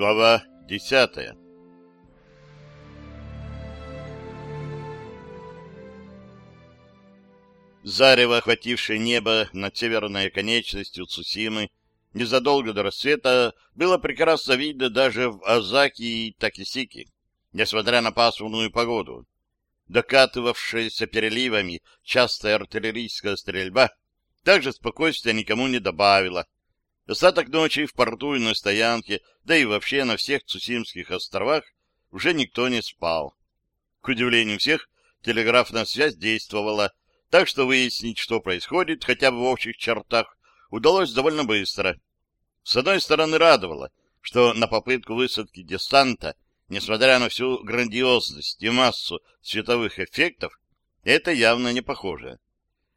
Глава десятая Зарево, охватившее небо над северной оконечностью Цусимы, незадолго до рассвета было прекрасно видно даже в Азаки и Такисики, несмотря на пасмурную погоду. Докатывавшаяся переливами частая артиллерийская стрельба также спокойствия никому не добавила. Остаток ночи в порту и на стоянке, да и вообще на всех Цусимских островах уже никто не спал. К удивлению всех, телеграфная связь действовала, так что выяснить, что происходит, хотя бы в общих чертах, удалось довольно быстро. С одной стороны, радовало, что на попытку высадки десанта, несмотря на всю грандиозность и массу световых эффектов, это явно не похоже.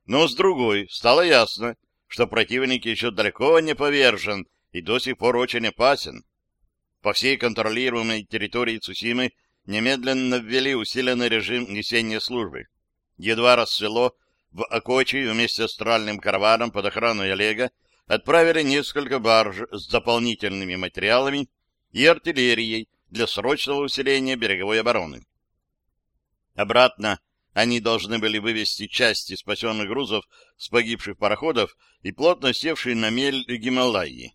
Но с другой, стало ясно, что противник еще далеко не повержен и до сих пор очень опасен. По всей контролируемой территории Цусимы немедленно ввели усиленный режим несения службы. Едва рассвело, в Окочи вместе с тральным караваном под охраной Олега отправили несколько барж с дополнительными материалами и артиллерией для срочного усиления береговой обороны. Обратно они должны были вывести части спасенных грузов с погибших пароходов и плотно севшие на мель Гималайи.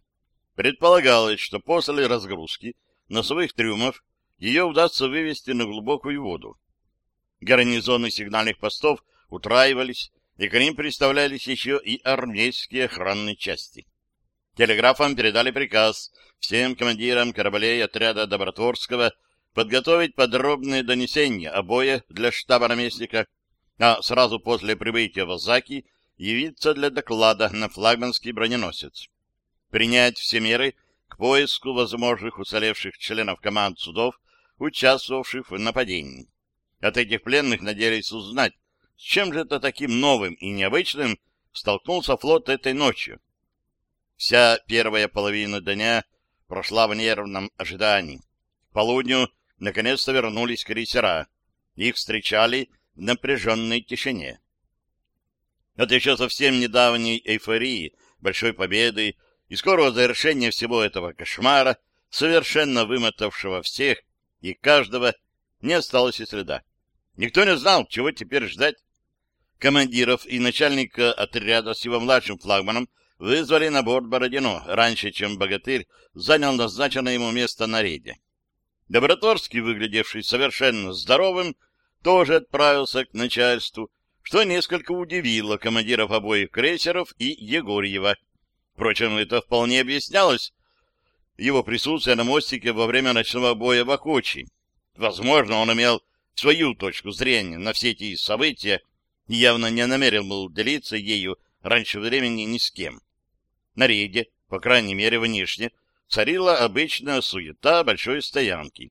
Предполагалось, что после разгрузки носовых трюмов ее удастся вывести на глубокую воду. Гарнизоны сигнальных постов утраивались, и к ним представлялись еще и армейские охранные части. Телеграфом передали приказ всем командирам кораблей отряда Добротворского подготовить подробные донесения о бое для штаба наместника, а сразу после прибытия в Азаки явиться для доклада на флагманский броненосец. Принять все меры к поиску возможных уцелевших членов команд судов, участвовавших в нападении. От этих пленных надеялись узнать, с чем же это таким новым и необычным столкнулся флот этой ночью. Вся первая половина дня прошла в нервном ожидании. К полудню наконец-то вернулись крейсера. Их встречали в напряженной тишине. От еще совсем недавней эйфории, большой победы и скорого завершения всего этого кошмара, совершенно вымотавшего всех и каждого, не осталось и следа. Никто не знал, чего теперь ждать командиров и начальника отряда с его младшим флагманом вызвали на борт Бородино раньше, чем богатырь занял назначенное ему место на рейде. Доброторский, выглядевший совершенно здоровым, тоже отправился к начальству, что несколько удивило командиров обоих крейсеров и Егорьева. Впрочем, это вполне объяснялось его присутствие на мостике во время ночного боя в Акочи. Возможно, он имел свою точку зрения на все эти события, явно не намерен был делиться ею раньше времени ни с кем. На рейде, по крайней мере внешне, царила обычная суета большой стоянки.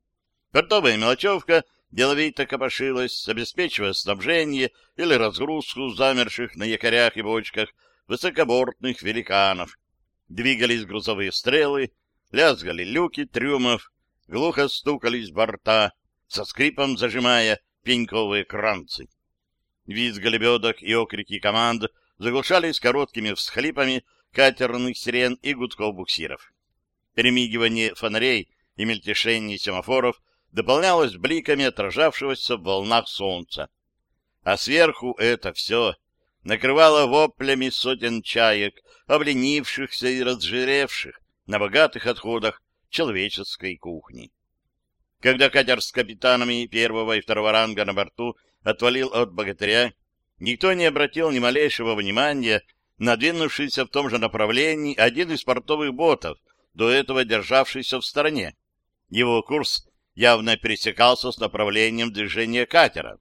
Портовая мелочевка деловито копошилась, обеспечивая снабжение или разгрузку замерших на якорях и бочках высокобортных великанов. Двигались грузовые стрелы, лязгали люки трюмов, глухо стукались борта, со скрипом зажимая пеньковые кранцы. Визг лебедок и окрики команд заглушались короткими всхлипами катерных сирен и гудков буксиров. Перемигивание фонарей и мельтешение семафоров дополнялось бликами отражавшегося в волнах солнца. А сверху это все накрывало воплями сотен чаек, обленившихся и разжиревших на богатых отходах человеческой кухни. Когда катер с капитанами первого и второго ранга на борту отвалил от богатыря, никто не обратил ни малейшего внимания на двинувшийся в том же направлении один из портовых ботов, до этого державшийся в стороне. Его курс явно пересекался с направлением движения катера.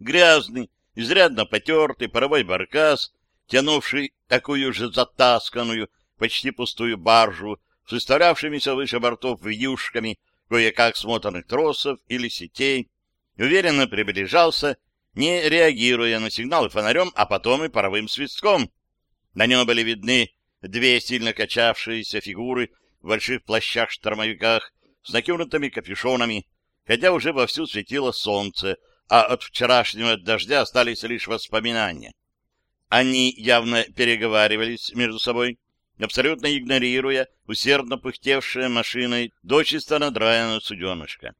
Грязный, изрядно потертый паровой баркас, тянувший такую же затасканную, почти пустую баржу с выставлявшимися выше бортов вьюшками, кое-как смотанных тросов или сетей, уверенно приближался, не реагируя на сигналы фонарем, а потом и паровым свистком. На нем были видны две сильно качавшиеся фигуры в больших плащах-штормовиках с накинутыми капюшонами, хотя уже вовсю светило солнце, а от вчерашнего дождя остались лишь воспоминания. Они явно переговаривались между собой, абсолютно игнорируя усердно пыхтевшее машиной дочисто надраенное суденышко.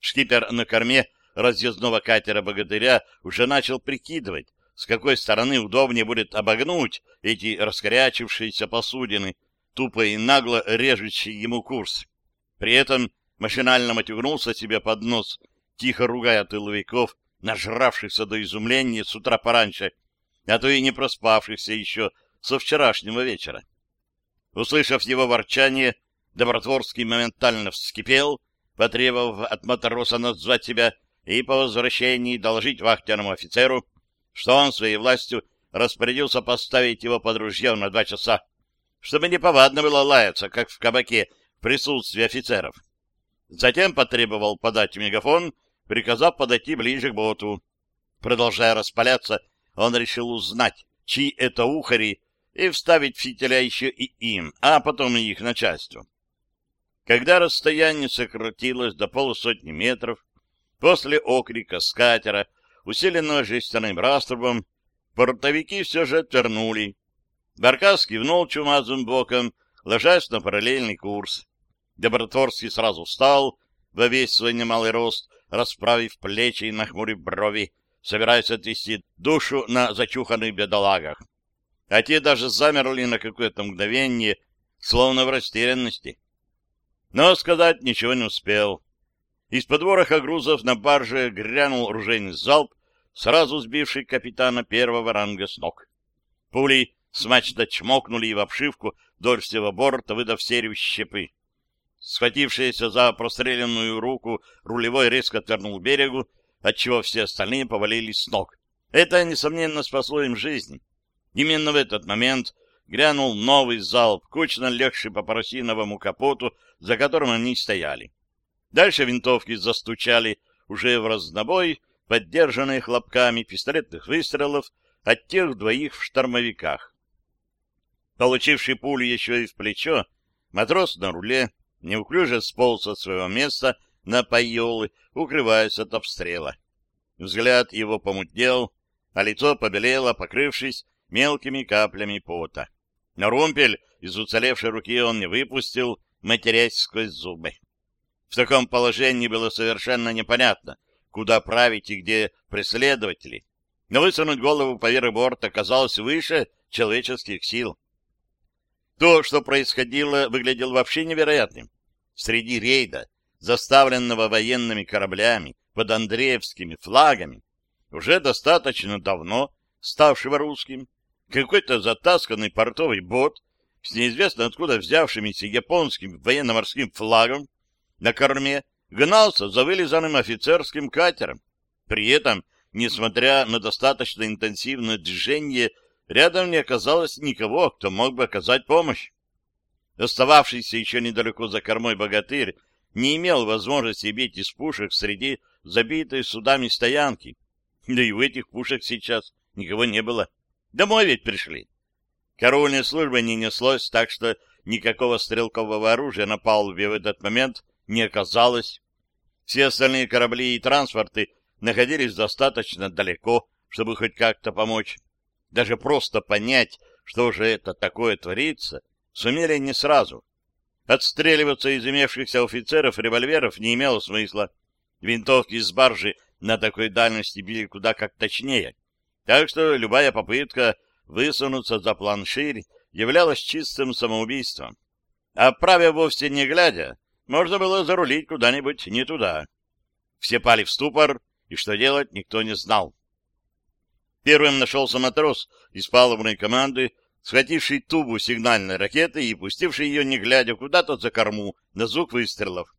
Шкипер на корме разъездного катера «Богатыря» уже начал прикидывать, с какой стороны удобнее будет обогнуть эти раскорячившиеся посудины, тупо и нагло режущие ему курс. При этом машинально матюгнулся себе под нос, тихо ругая тыловиков, нажравшихся до изумления с утра пораньше, а то и не проспавшихся еще со вчерашнего вечера. Услышав его ворчание, Добротворский моментально вскипел, потребовав от матроса назвать себя и по возвращении доложить вахтенному офицеру, что он своей властью распорядился поставить его под ружье на два часа, чтобы неповадно было лаяться, как в кабаке, в присутствии офицеров. Затем потребовал подать мегафон, приказав подойти ближе к боту. Продолжая распаляться, он решил узнать, чьи это ухари, и вставить фитиля еще и им, а потом и их начальству. Когда расстояние сократилось до полусотни метров, после окрика с катера, усиленного жестяным раструбом, портовики все же отвернули. Баркас кивнул чумазым боком, ложась на параллельный курс. Добротворский сразу встал во весь свой немалый рост, расправив плечи и нахмурив брови, собираясь отвести душу на зачуханных бедолагах. А те даже замерли на какое-то мгновение, словно в растерянности. Но сказать ничего не успел. Из-под вороха грузов на барже грянул ружейный залп, сразу сбивший капитана первого ранга с ног. Пули смачно чмокнули в обшивку вдоль всего борта, выдав серию щепы. Схватившийся за простреленную руку рулевой резко отвернул к берегу, отчего все остальные повалились с ног. Это, несомненно, спасло им жизнь. Именно в этот момент грянул новый залп, кучно легший по парусиновому капоту, за которым они стояли. Дальше винтовки застучали уже в разнобой, поддержанные хлопками пистолетных выстрелов от тех двоих в штормовиках. Получивший пулю еще и в плечо, матрос на руле неуклюже сполз со своего места на пайолы, укрываясь от обстрела. Взгляд его помутнел, а лицо побелело, покрывшись мелкими каплями пота. На румпель из уцелевшей руки он не выпустил, матерясь сквозь зубы. В таком положении было совершенно непонятно, куда править и где преследователи. Но высунуть голову поверх борта казалось выше человеческих сил. То, что происходило, выглядело вообще невероятным. Среди рейда, заставленного военными кораблями под Андреевскими флагами, уже достаточно давно ставшего русским, какой-то затасканный портовый бот с неизвестно откуда взявшимся японским военно-морским флагом на корме гнался за вылизанным офицерским катером. При этом, несмотря на достаточно интенсивное движение, рядом не оказалось никого, кто мог бы оказать помощь. Остававшийся еще недалеко за кормой богатырь не имел возможности бить из пушек среди забитой судами стоянки. Да и у этих пушек сейчас никого не было. Домой ведь пришли. Караульной службы не неслось, так что никакого стрелкового оружия на палубе в этот момент не оказалось. Все остальные корабли и транспорты находились достаточно далеко, чтобы хоть как-то помочь. Даже просто понять, что же это такое творится, сумели не сразу. Отстреливаться из имевшихся офицеров револьверов не имело смысла. Винтовки с баржи на такой дальности били куда как точнее. Так что любая попытка высунуться за планширь являлась чистым самоубийством. А правя вовсе не глядя, можно было зарулить куда-нибудь не туда. Все пали в ступор, и что делать никто не знал. Первым нашелся матрос из палубной команды, схвативший тубу сигнальной ракеты и пустивший ее, не глядя, куда-то за корму, на звук выстрелов.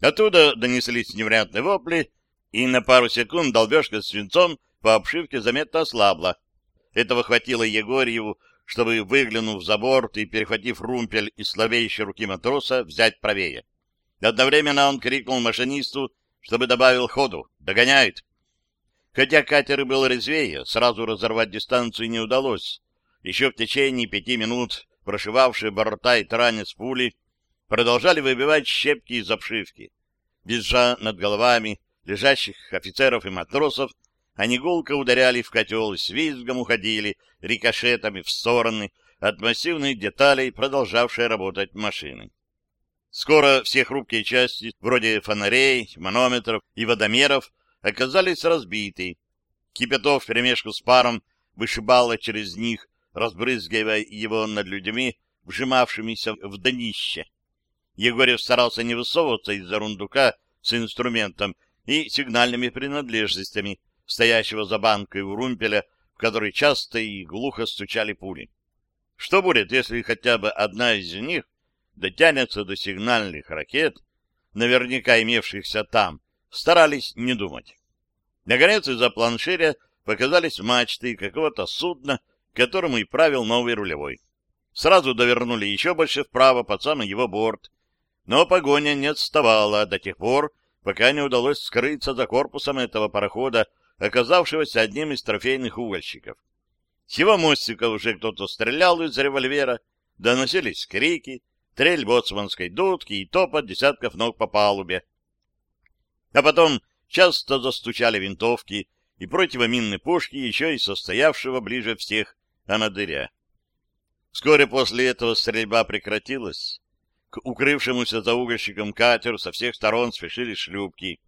Оттуда донеслись невнятные вопли, и на пару секунд долбежка с свинцом по обшивке заметно ослабла. Этого хватило Егорьеву, чтобы, выглянув за борт и перехватив румпель из слабеющей руки матроса, взять правее. Одновременно он крикнул машинисту, чтобы добавил ходу. «Догоняет!» Хотя катер и был резвее, сразу разорвать дистанцию не удалось. Еще в течение пяти минут прошивавшие борта и таранец пули продолжали выбивать щепки из обшивки. Визжа над головами лежащих офицеров и матросов, они гулко ударяли в котел и с визгом уходили рикошетами в стороны, от массивных деталей, продолжавшей работать машины. Скоро все хрупкие части, вроде фонарей, манометров и водомеров, оказались разбиты. Кипяток вперемешку с паром вышибало через них, разбрызгивая его над людьми, вжимавшимися в днище. Егорев старался не высовываться из-за рундука с инструментом и сигнальными принадлежностями, стоящего за банкой у румпеля, в который часто и глухо стучали пули. Что будет, если хотя бы одна из них дотянется до сигнальных ракет, наверняка имевшихся там, старались не думать. Наконец, из-за планширя показались мачты какого-то судна, которому и правил новый рулевой. Сразу довернули еще больше вправо под самый его борт, но погоня не отставала до тех пор, пока не удалось скрыться за корпусом этого парохода, оказавшегося одним из трофейных угольщиков. С его мостика уже кто-то стрелял из револьвера, доносились крики, трель боцманской дудки и топот десятков ног по палубе. А потом часто застучали винтовки и противоминные пушки еще и состоявшего ближе всех анадыря. Вскоре после этого стрельба прекратилась. К укрывшемуся за угольщиком катеру со всех сторон спешили шлюпки.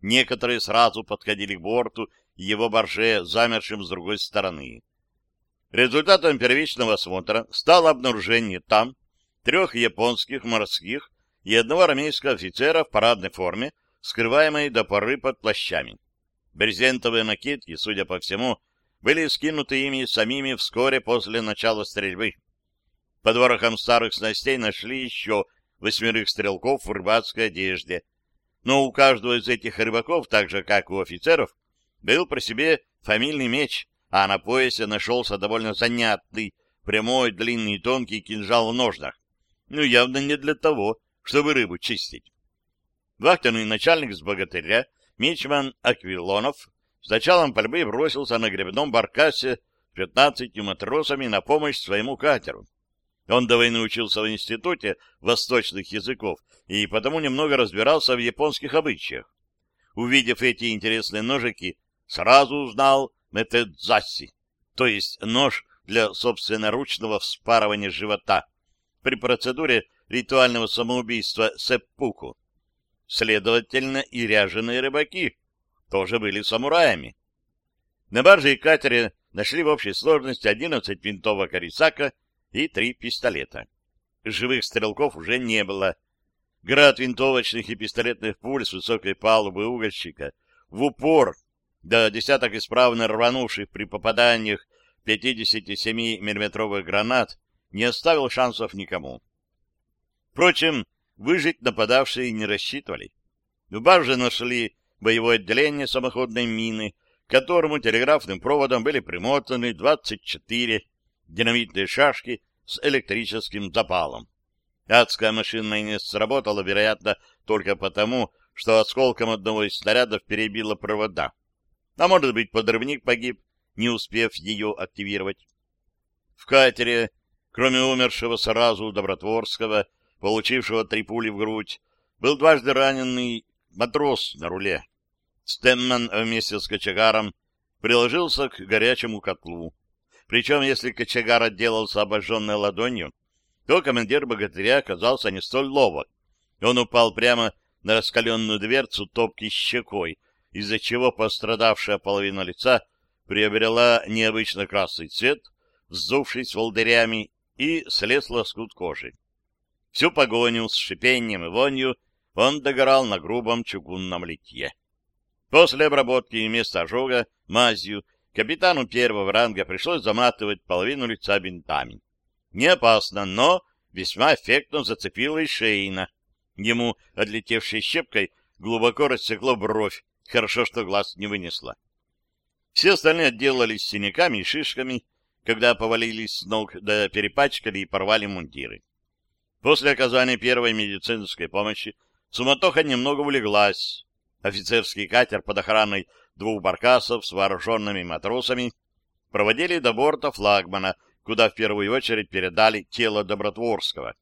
Некоторые сразу подходили к борту и его борже, замершим с другой стороны. Результатом первичного осмотра стало обнаружение там трех японских морских и одного армейского офицера в парадной форме, скрываемой до поры под плащами. Брезентовые накидки, судя по всему, были скинуты ими самими вскоре после начала стрельбы. Под ворохом старых снастей нашли еще восьмерых стрелков в рыбацкой одежде. Но у каждого из этих рыбаков, так же, как у офицеров, был при себе фамильный меч, а на поясе нашелся довольно занятный, прямой, длинный и тонкий кинжал в ножнах. Ну, явно не для того, чтобы рыбу чистить. Вахтенный начальник с богатыря, мичман Аквилонов, с началом пальбы бросился на гребном баркасе с пятнадцатью матросами на помощь своему катеру. Он до войны учился в институте восточных языков и потому немного разбирался в японских обычаях. Увидев эти интересные ножики, сразу узнал метэдзаси, то есть нож для собственноручного вспарывания живота, при процедуре ритуального самоубийства сеппуку. Следовательно, и ряженые рыбаки тоже были самураями. На барже и катере нашли в общей сложности 11 винтовок Арисака и три пистолета. Живых стрелков уже не было. Град винтовочных и пистолетных пуль с высокой палубы угольщика в упор до десяток исправно рванувших при попаданиях 57 миллиметровых гранат не оставил шансов никому. Впрочем, выжить нападавшие не рассчитывали. В барже нашли боевое отделение самоходной мины, к которому телеграфным проводом были примотаны 24 динамитные шашки с электрическим запалом. Адская машина не сработала, вероятно, только потому, что осколком одного из снарядов перебило провода. А может быть, подрывник погиб, не успев ее активировать. В катере Кроме умершего сразу Добротворского, получившего три пули в грудь, был дважды раненый матрос на руле. Стэмман вместе с кочегаром приложился к горячему котлу. Причем, если кочегар отделался обожженной ладонью, то командир богатыря оказался не столь ловок. Он упал прямо на раскаленную дверцу топки щекой, из-за чего пострадавшая половина лица приобрела необычно красный цвет, вздувшись волдырями и слез лоскут кожи. Всю погоню с шипением и вонью он догорал на грубом чугунном литье. После обработки места ожога мазью капитану первого ранга пришлось заматывать половину лица бинтами. Не опасно, но весьма эффектно зацепило и шейна. Ему, отлетевшей щепкой, глубоко рассекло бровь, хорошо, что глаз не вынесло. Все остальные отделались синяками и шишками, когда повалились с ног, да перепачкали и порвали мундиры. После оказания первой медицинской помощи суматоха немного улеглась. Офицерский катер под охраной двух баркасов с вооруженными матросами проводили до борта флагмана, куда в первую очередь передали тело Добротворского.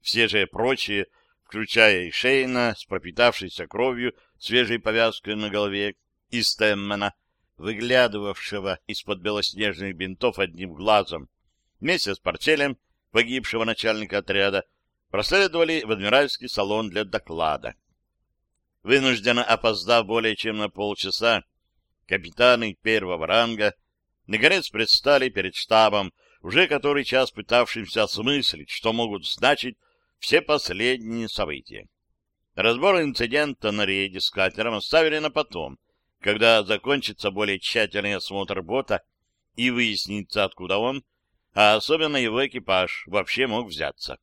Все же прочие, включая и Шейна, с пропитавшейся кровью, свежей повязкой на голове, и Стэммена, выглядывавшего из-под белоснежных бинтов одним глазом, вместе с портфелем погибшего начальника отряда проследовали в адмиральский салон для доклада. Вынужденно опоздав более чем на полчаса, капитаны первого ранга наконец предстали перед штабом, уже который час пытавшимся осмыслить, что могут значить все последние события. Разбор инцидента на рейде с катером оставили на потом, когда закончится более тщательный осмотр бота и выяснится, откуда он, а особенно его экипаж, вообще мог взяться.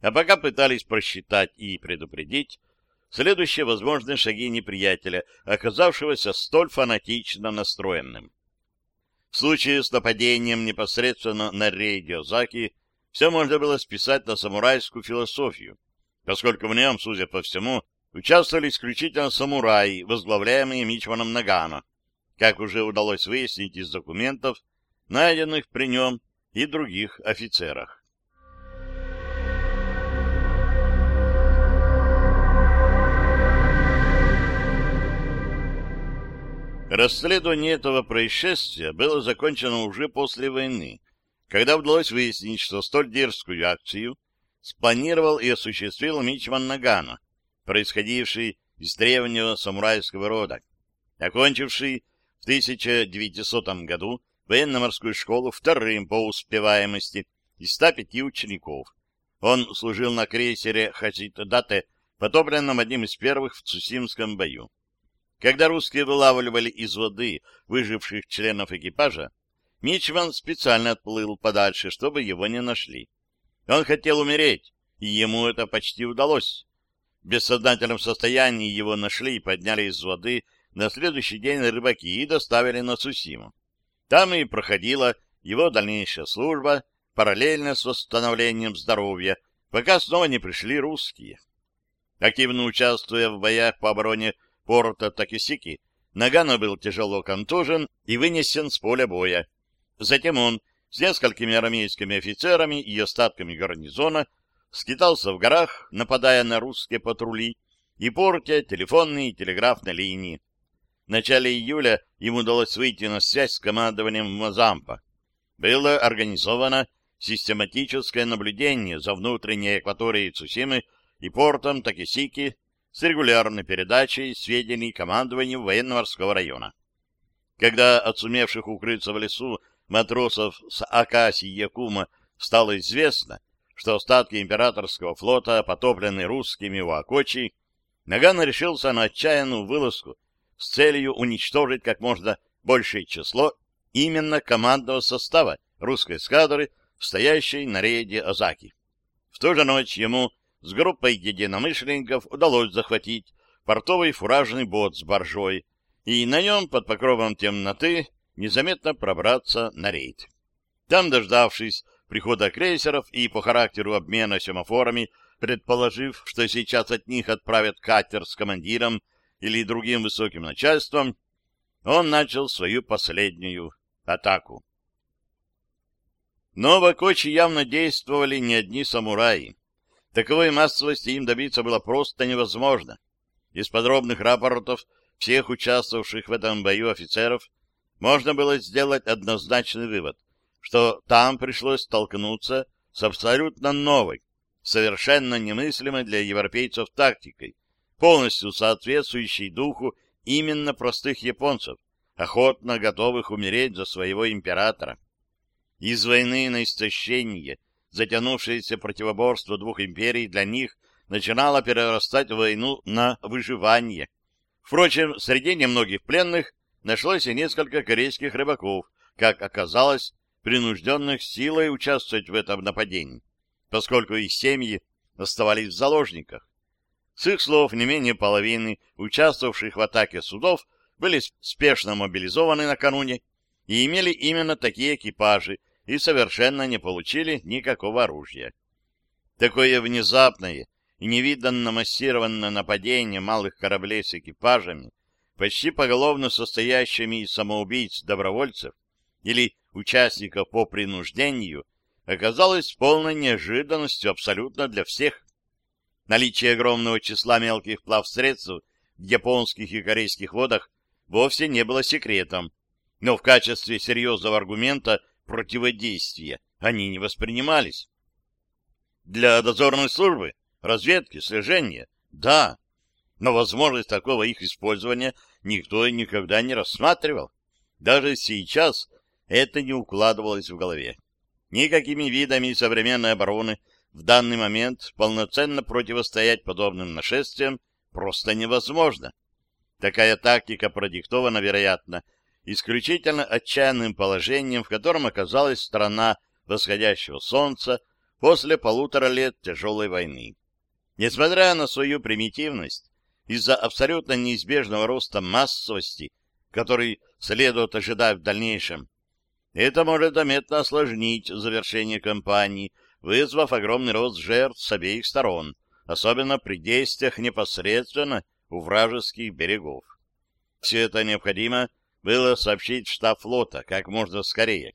А пока пытались просчитать и предупредить следующие возможные шаги неприятеля, оказавшегося столь фанатично настроенным. В случае с нападением непосредственно на рейде Озаки все можно было списать на самурайскую философию, поскольку в нем, судя по всему, участвовали исключительно самураи, возглавляемые Мичманом Нагано, как уже удалось выяснить из документов, найденных при нем и других офицерах. Расследование этого происшествия было закончено уже после войны, когда удалось выяснить, что столь дерзкую акцию спланировал и осуществил Мичман Нагано, происходивший из древнего самурайского рода, окончивший в 1900 году военно-морскую школу вторым по успеваемости из 105 учеников. Он служил на крейсере Хаситадате, потопленном одним из первых в Цусимском бою. Когда русские вылавливали из воды выживших членов экипажа, Мичман специально отплыл подальше, чтобы его не нашли. Он хотел умереть, и ему это почти удалось. В бессознательном состоянии его нашли и подняли из воды на следующий день рыбаки и доставили на Сусиму. Там и проходила его дальнейшая служба, параллельно с восстановлением здоровья, пока снова не пришли русские. Активно участвуя в боях по обороне порта Такисики, Нагано был тяжело контужен и вынесен с поля боя. Затем он с несколькими армейскими офицерами и остатками гарнизона скитался в горах, нападая на русские патрули и портя телефонные и телеграфные линии. В начале июля ему удалось выйти на связь с командованием Мазампа. Было организовано систематическое наблюдение за внутренней акваторией Цусимы и портом Такисики с регулярной передачей сведений командованию военно-морского района. Когда от сумевших укрыться в лесу матросов с Акаси и Якума стало известно, что остатки императорского флота потоплены русскими у Акочи, Наган решился на отчаянную вылазку с целью уничтожить как можно большее число именно командного состава русской эскадры, стоящей на рейде Озаки. В ту же ночь ему с группой единомышленников удалось захватить портовый фуражный бот с боржой и на нем под покровом темноты незаметно пробраться на рейд. Там, дождавшись прихода крейсеров и по характеру обмена семафорами, предположив, что сейчас от них отправят катер с командиром или другим высоким начальством, он начал свою последнюю атаку. Но в Акочи явно действовали не одни самураи. Таковой массовости им добиться было просто невозможно. Из подробных рапортов всех участвовавших в этом бою офицеров можно было сделать однозначный вывод, что там пришлось столкнуться с абсолютно новой, совершенно немыслимой для европейцев тактикой, полностью соответствующей духу именно простых японцев, охотно готовых умереть за своего императора. Из войны на истощение – затянувшееся противоборство двух империй для них начинало перерастать в войну на выживание. Впрочем, среди немногих пленных нашлось и несколько корейских рыбаков, как оказалось, принужденных силой участвовать в этом нападении, поскольку их семьи оставались в заложниках. С их слов, не менее половины участвовавших в атаке судов были спешно мобилизованы накануне и имели именно такие экипажи, и совершенно не получили никакого оружия. Такое внезапное и невиданно массированное нападение малых кораблей с экипажами, почти поголовно состоящими из самоубийц-добровольцев или участников по принуждению, оказалось полной неожиданностью абсолютно для всех. Наличие огромного числа мелких плавсредств в японских и корейских водах вовсе не было секретом, но в качестве серьезного аргумента противодействия они не воспринимались. Для дозорной службы, разведки, слежения — да, но возможность такого их использования никто никогда не рассматривал. Даже сейчас это не укладывалось в голове. Никакими видами современной обороны в данный момент полноценно противостоять подобным нашествиям просто невозможно. Такая тактика продиктована, вероятно, исключительно отчаянным положением, в котором оказалась страна восходящего солнца после полутора лет тяжелой войны. Несмотря на свою примитивность, из-за абсолютно неизбежного роста массовости, который следует ожидать в дальнейшем, это может заметно осложнить завершение кампании, вызвав огромный рост жертв с обеих сторон, особенно при действиях непосредственно у вражеских берегов. Все это необходимо было сообщить штаб флота как можно скорее,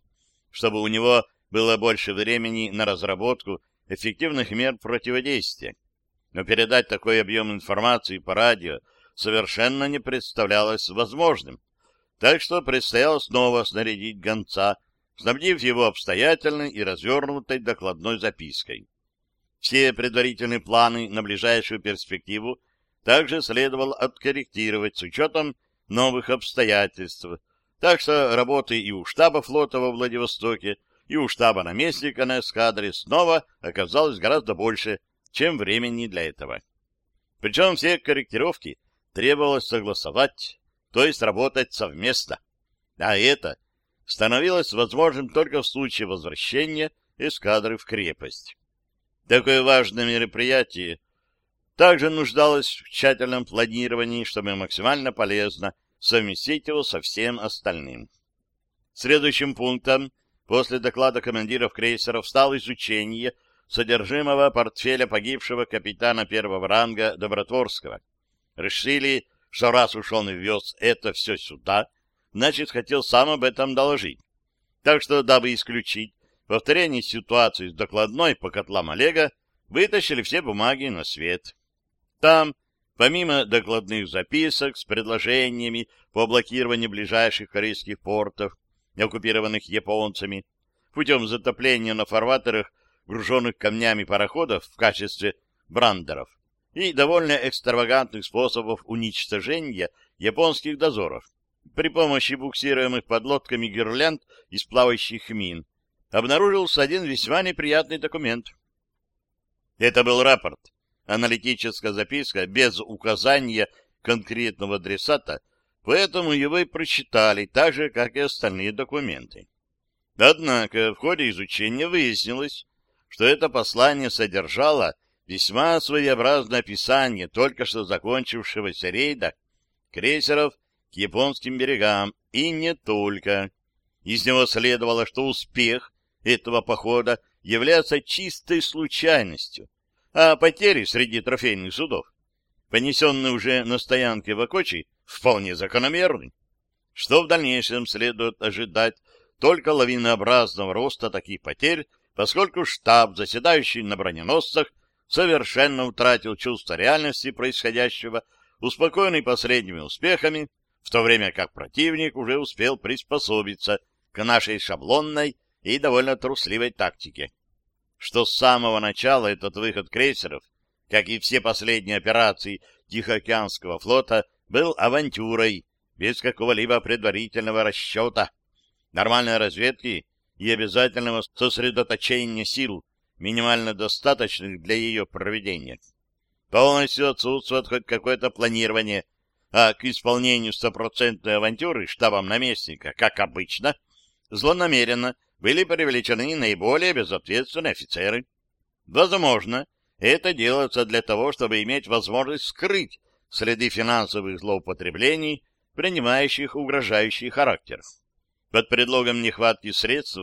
чтобы у него было больше времени на разработку эффективных мер противодействия. Но передать такой объем информации по радио совершенно не представлялось возможным, так что предстояло снова снарядить гонца, снабдив его обстоятельной и развернутой докладной запиской. Все предварительные планы на ближайшую перспективу также следовало откорректировать с учетом новых обстоятельств, так что работы и у штаба флота во Владивостоке, и у штаба наместника на эскадре снова оказалось гораздо больше, чем времени для этого. Причем все корректировки требовалось согласовать, то есть работать совместно. А это становилось возможным только в случае возвращения эскадры в крепость. Такое важное мероприятие также нуждалось в тщательном планировании, чтобы максимально полезно совместить его со всем остальным. Следующим пунктом после доклада командиров крейсеров стало изучение содержимого портфеля погибшего капитана первого ранга Добротворского. Решили, что раз уж он ввез это все сюда, значит, хотел сам об этом доложить. Так что, дабы исключить повторение ситуации с докладной по котлам Олега, вытащили все бумаги на свет. Там, помимо докладных записок с предложениями по блокированию ближайших корейских портов, оккупированных японцами, путем затопления на фарватерах груженных камнями пароходов в качестве брандеров и довольно экстравагантных способов уничтожения японских дозоров, при помощи буксируемых подлодками гирлянд из плавающих мин обнаружился один весьма неприятный документ. Это был рапорт, аналитическая записка без указания конкретного адресата, поэтому его и прочитали так же, как и остальные документы. Однако в ходе изучения выяснилось, что это послание содержало весьма своеобразное описание только что закончившегося рейда крейсеров к японским берегам, и не только. Из него следовало, что успех этого похода является чистой случайностью, а потери среди трофейных судов, понесенные уже на стоянке в Окочи, вполне закономерны. Что в дальнейшем следует ожидать только лавинообразного роста таких потерь, поскольку штаб, заседающий на броненосцах, совершенно утратил чувство реальности происходящего, успокоенный последними успехами, в то время как противник уже успел приспособиться к нашей шаблонной и довольно трусливой тактике. Что с самого начала этот выход крейсеров, как и все последние операции Тихоокеанского флота, был авантюрой, без какого-либо предварительного расчета, нормальной разведки и обязательного сосредоточения сил, минимально достаточных для ее проведения. Полностью отсутствует хоть какое-то планирование а к исполнению стопроцентной авантюры штабом наместника, как обычно, злонамеренно были привлечены наиболее безответственные офицеры. Возможно, это делается для того, чтобы иметь возможность скрыть следы финансовых злоупотреблений, принимающих угрожающий характер. Под предлогом нехватки средств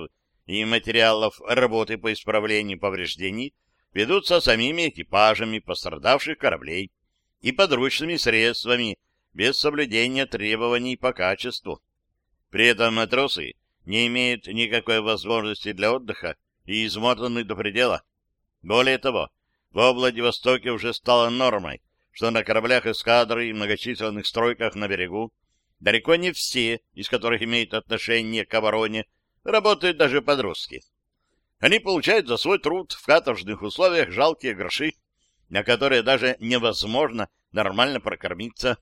и материалов работы по исправлению повреждений ведутся самими экипажами пострадавших кораблей и подручными средствами, без соблюдения требований по качеству. При этом матросы не имеют никакой возможности для отдыха и измотаны до предела. Более того, во Владивостоке уже стало нормой, что на кораблях эскадры и многочисленных стройках на берегу далеко не все, из которых имеют отношение к обороне, работают даже подростки. Они получают за свой труд в каторжных условиях жалкие гроши, на которые даже невозможно нормально прокормиться.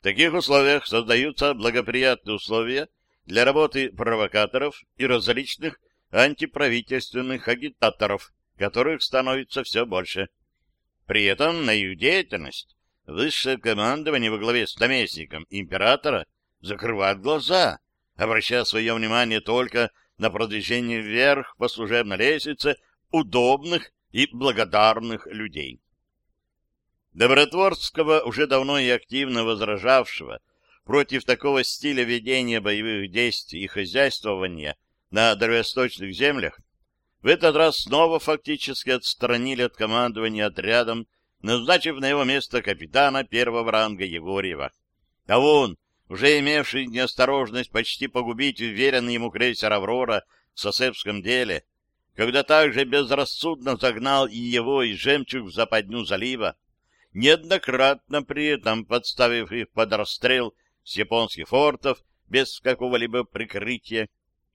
В таких условиях создаются благоприятные условия для работы провокаторов и различных антиправительственных агитаторов, которых становится все больше. При этом на их деятельность высшее командование во главе с наместником императора закрывает глаза, обращая свое внимание только на продвижение вверх по служебной лестнице удобных и благодарных людей. Добротворского, уже давно и активно возражавшего против такого стиля ведения боевых действий и хозяйствования на дальневосточных землях, в этот раз снова фактически отстранили от командования отрядом, назначив на его место капитана первого ранга Егорьева. А он, уже имевший неосторожность почти погубить уверенный ему крейсер «Аврора» в Сосепском деле, когда также безрассудно загнал и его, и «Жемчуг» в западню залива, неоднократно при этом подставив их под расстрел с японских фортов без какого-либо прикрытия,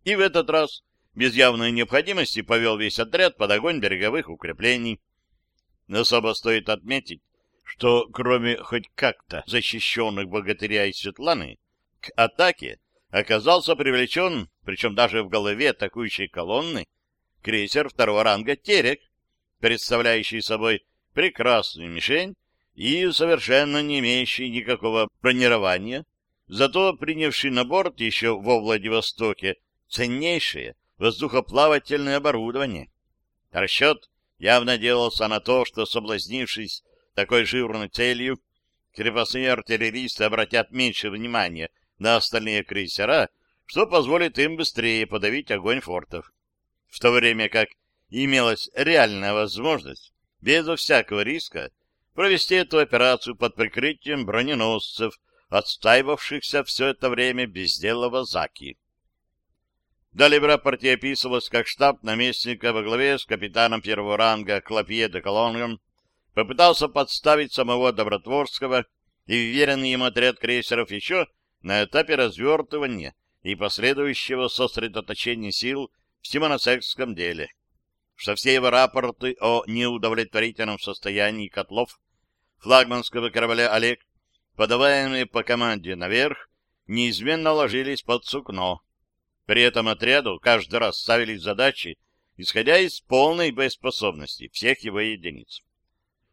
и в этот раз без явной необходимости повел весь отряд под огонь береговых укреплений. Особо стоит отметить, что кроме хоть как-то защищенных богатыря и Светланы, к атаке оказался привлечен, причем даже в голове атакующей колонны, крейсер второго ранга «Терек», представляющий собой прекрасную мишень и совершенно не имеющий никакого бронирования, зато принявший на борт еще во Владивостоке ценнейшее воздухоплавательное оборудование. Расчет явно делался на то, что, соблазнившись такой жирной целью, крепостные артиллеристы обратят меньше внимания на остальные крейсера, что позволит им быстрее подавить огонь фортов. В то время как имелась реальная возможность, безо всякого риска, провести эту операцию под прикрытием броненосцев, отстаивавшихся все это время без дела в Азаки. Далее в рапорте описывалось, как штаб наместника во главе с капитаном первого ранга Клопье де Колонгом попытался подставить самого Добротворского и уверенный ему отряд крейсеров еще на этапе развертывания и последующего сосредоточения сил в Симоносекском деле, что все его рапорты о неудовлетворительном состоянии котлов флагманского корабля «Олег», подаваемые по команде наверх, неизменно ложились под сукно, при этом отряду каждый раз ставились задачи, исходя из полной боеспособности всех его единиц.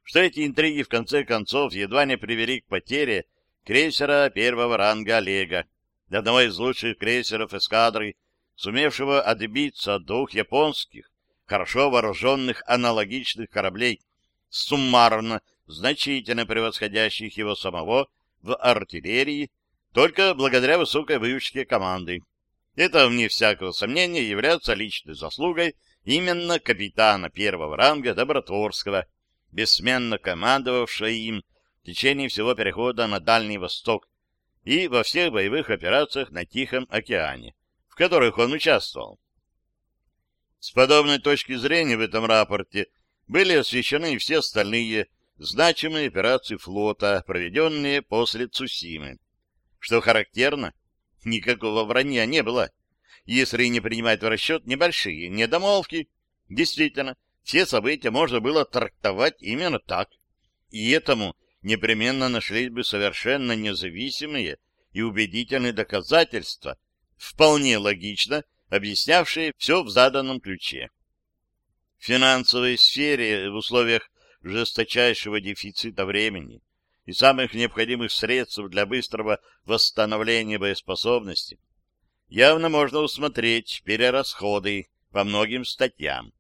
Что эти интриги в конце концов едва не привели к потере крейсера первого ранга Олега, одного из лучших крейсеров эскадры, сумевшего отбиться от двух японских, хорошо вооруженных аналогичных кораблей, суммарно значительно превосходящих его самого в артиллерии, только благодаря высокой выучке команды. Это, вне всякого сомнения, является личной заслугой именно капитана первого ранга Добротворского, бессменно командовавшего им в течение всего перехода на Дальний Восток и во всех боевых операциях на Тихом океане, в которых он участвовал. С подобной точки зрения в этом рапорте были освещены все остальные значимые операции флота, проведенные после Цусимы. Что характерно, никакого вранья не было. Если не принимать в расчет небольшие недомолвки, действительно, все события можно было трактовать именно так. И этому непременно нашлись бы совершенно независимые и убедительные доказательства, вполне логично объяснявшие все в заданном ключе. В финансовой сфере в условиях жесточайшего дефицита времени и самых необходимых средств для быстрого восстановления боеспособности, явно можно усмотреть перерасходы по многим статьям,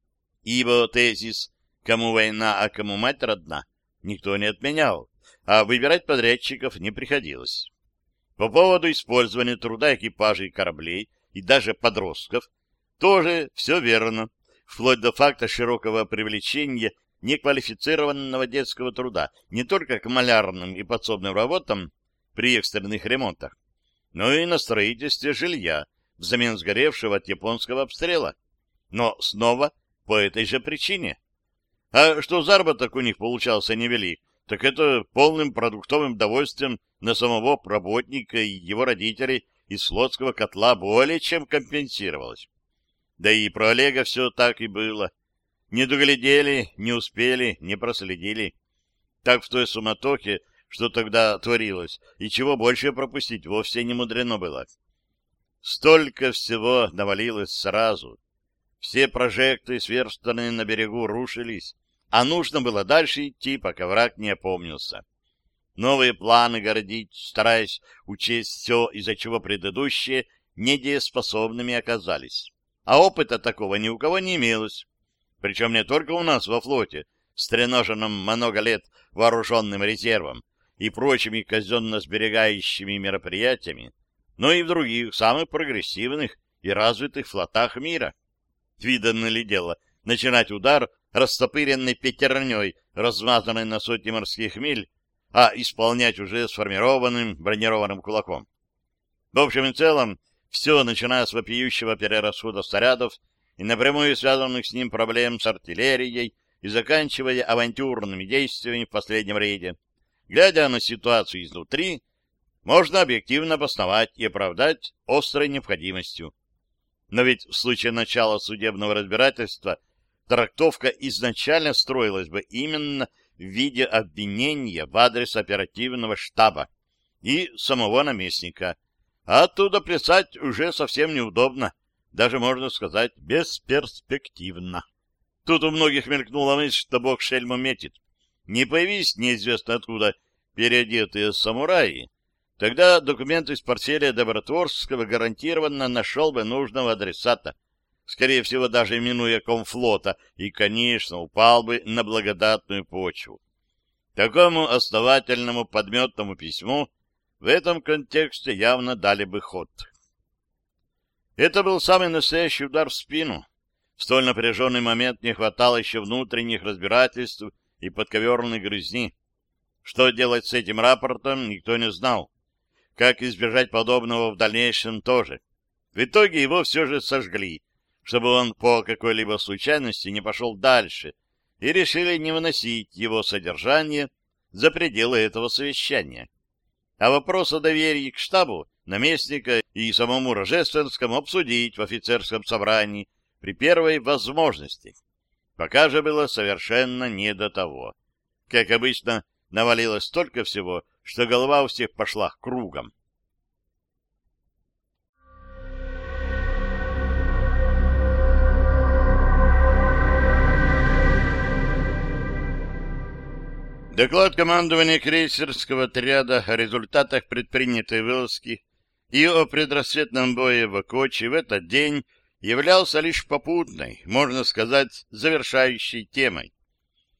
ибо тезис «кому война, а кому мать родна» никто не отменял, а выбирать подрядчиков не приходилось. По поводу использования труда экипажей кораблей и даже подростков тоже все верно, вплоть до факта широкого привлечения неквалифицированного детского труда не только к малярным и подсобным работам при экстренных ремонтах, но и на строительстве жилья взамен сгоревшего от японского обстрела. Но снова по этой же причине. А что заработок у них получался невелик, так это полным продуктовым довольствием на самого работника и его родителей из флотского котла более чем компенсировалось. Да и про Олега все так и было. Не доглядели, не успели, не проследили. Так в той суматохе, что тогда творилось, и чего больше пропустить вовсе не мудрено было. Столько всего навалилось сразу. Все прожекты, сверстанные на берегу, рушились, а нужно было дальше идти, пока враг не опомнился. Новые планы городить, стараясь учесть все, из-за чего предыдущие недееспособными оказались. А опыта такого ни у кого не имелось. Причем не только у нас во флоте, стреноженном много лет вооруженным резервом и прочими казенно-сберегающими мероприятиями, но и в других, самых прогрессивных и развитых флотах мира. Видано ли дело начинать удар растопыренной пятерней, размазанной на сотни морских миль, а исполнять уже сформированным бронированным кулаком. В общем и целом, все, начиная с вопиющего перерасхода снарядов и напрямую связанных с ним проблем с артиллерией и заканчивая авантюрными действиями в последнем рейде. Глядя на ситуацию изнутри, можно объективно обосновать и оправдать острой необходимостью. Но ведь в случае начала судебного разбирательства трактовка изначально строилась бы именно в виде обвинения в адрес оперативного штаба и самого наместника, а оттуда плясать уже совсем неудобно, даже, можно сказать, бесперспективно. Тут у многих мелькнула мысль, что бог шельму метит. Не появись неизвестно откуда переодетые самураи, тогда документ из портфеля Добротворского гарантированно нашел бы нужного адресата, скорее всего, даже минуя комфлота, и, конечно, упал бы на благодатную почву. Такому основательному подметному письму в этом контексте явно дали бы ход. Это был самый настоящий удар в спину. В столь напряженный момент не хватало еще внутренних разбирательств и подковерной грызни. Что делать с этим рапортом, никто не знал. Как избежать подобного в дальнейшем тоже. В итоге его все же сожгли, чтобы он по какой-либо случайности не пошел дальше, и решили не выносить его содержание за пределы этого совещания а вопрос о доверии к штабу, наместника и самому Рожественскому обсудить в офицерском собрании при первой возможности. Пока же было совершенно не до того. Как обычно, навалилось столько всего, что голова у всех пошла кругом. Доклад командования крейсерского отряда о результатах предпринятой вылазки и о предрассветном бое в Окоче в этот день являлся лишь попутной, можно сказать, завершающей темой.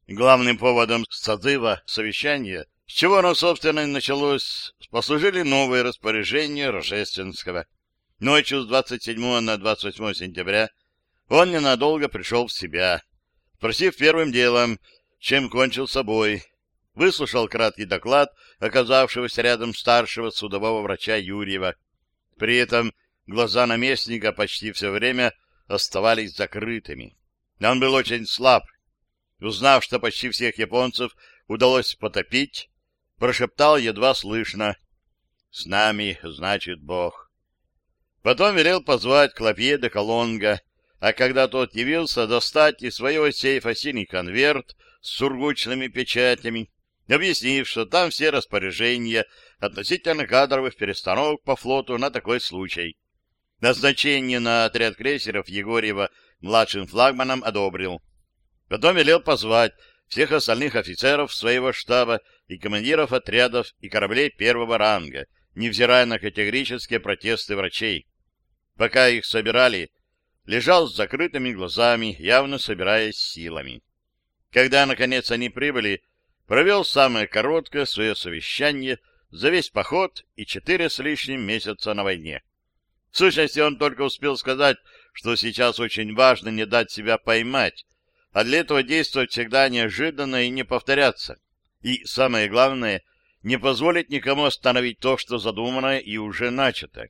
Главным поводом созыва совещания, с чего оно, собственно, и началось, послужили новые распоряжения Рожественского. Ночью с 27 на 28 сентября он ненадолго пришел в себя, спросив первым делом, чем кончился бой, выслушал краткий доклад оказавшегося рядом старшего судового врача Юрьева. При этом глаза наместника почти все время оставались закрытыми. Он был очень слаб. Узнав, что почти всех японцев удалось потопить, прошептал едва слышно «С нами, значит, Бог». Потом велел позвать Клопье де Колонга, а когда тот явился, достать из своего сейфа синий конверт с сургучными печатями, объяснив, что там все распоряжения относительно кадровых перестановок по флоту на такой случай. Назначение на отряд крейсеров Егорьева младшим флагманом одобрил. Потом велел позвать всех остальных офицеров своего штаба и командиров отрядов и кораблей первого ранга, невзирая на категорические протесты врачей. Пока их собирали, лежал с закрытыми глазами, явно собираясь силами. Когда, наконец, они прибыли, провел самое короткое свое совещание за весь поход и четыре с лишним месяца на войне. В сущности, он только успел сказать, что сейчас очень важно не дать себя поймать, а для этого действовать всегда неожиданно и не повторяться. И, самое главное, не позволить никому остановить то, что задумано и уже начато.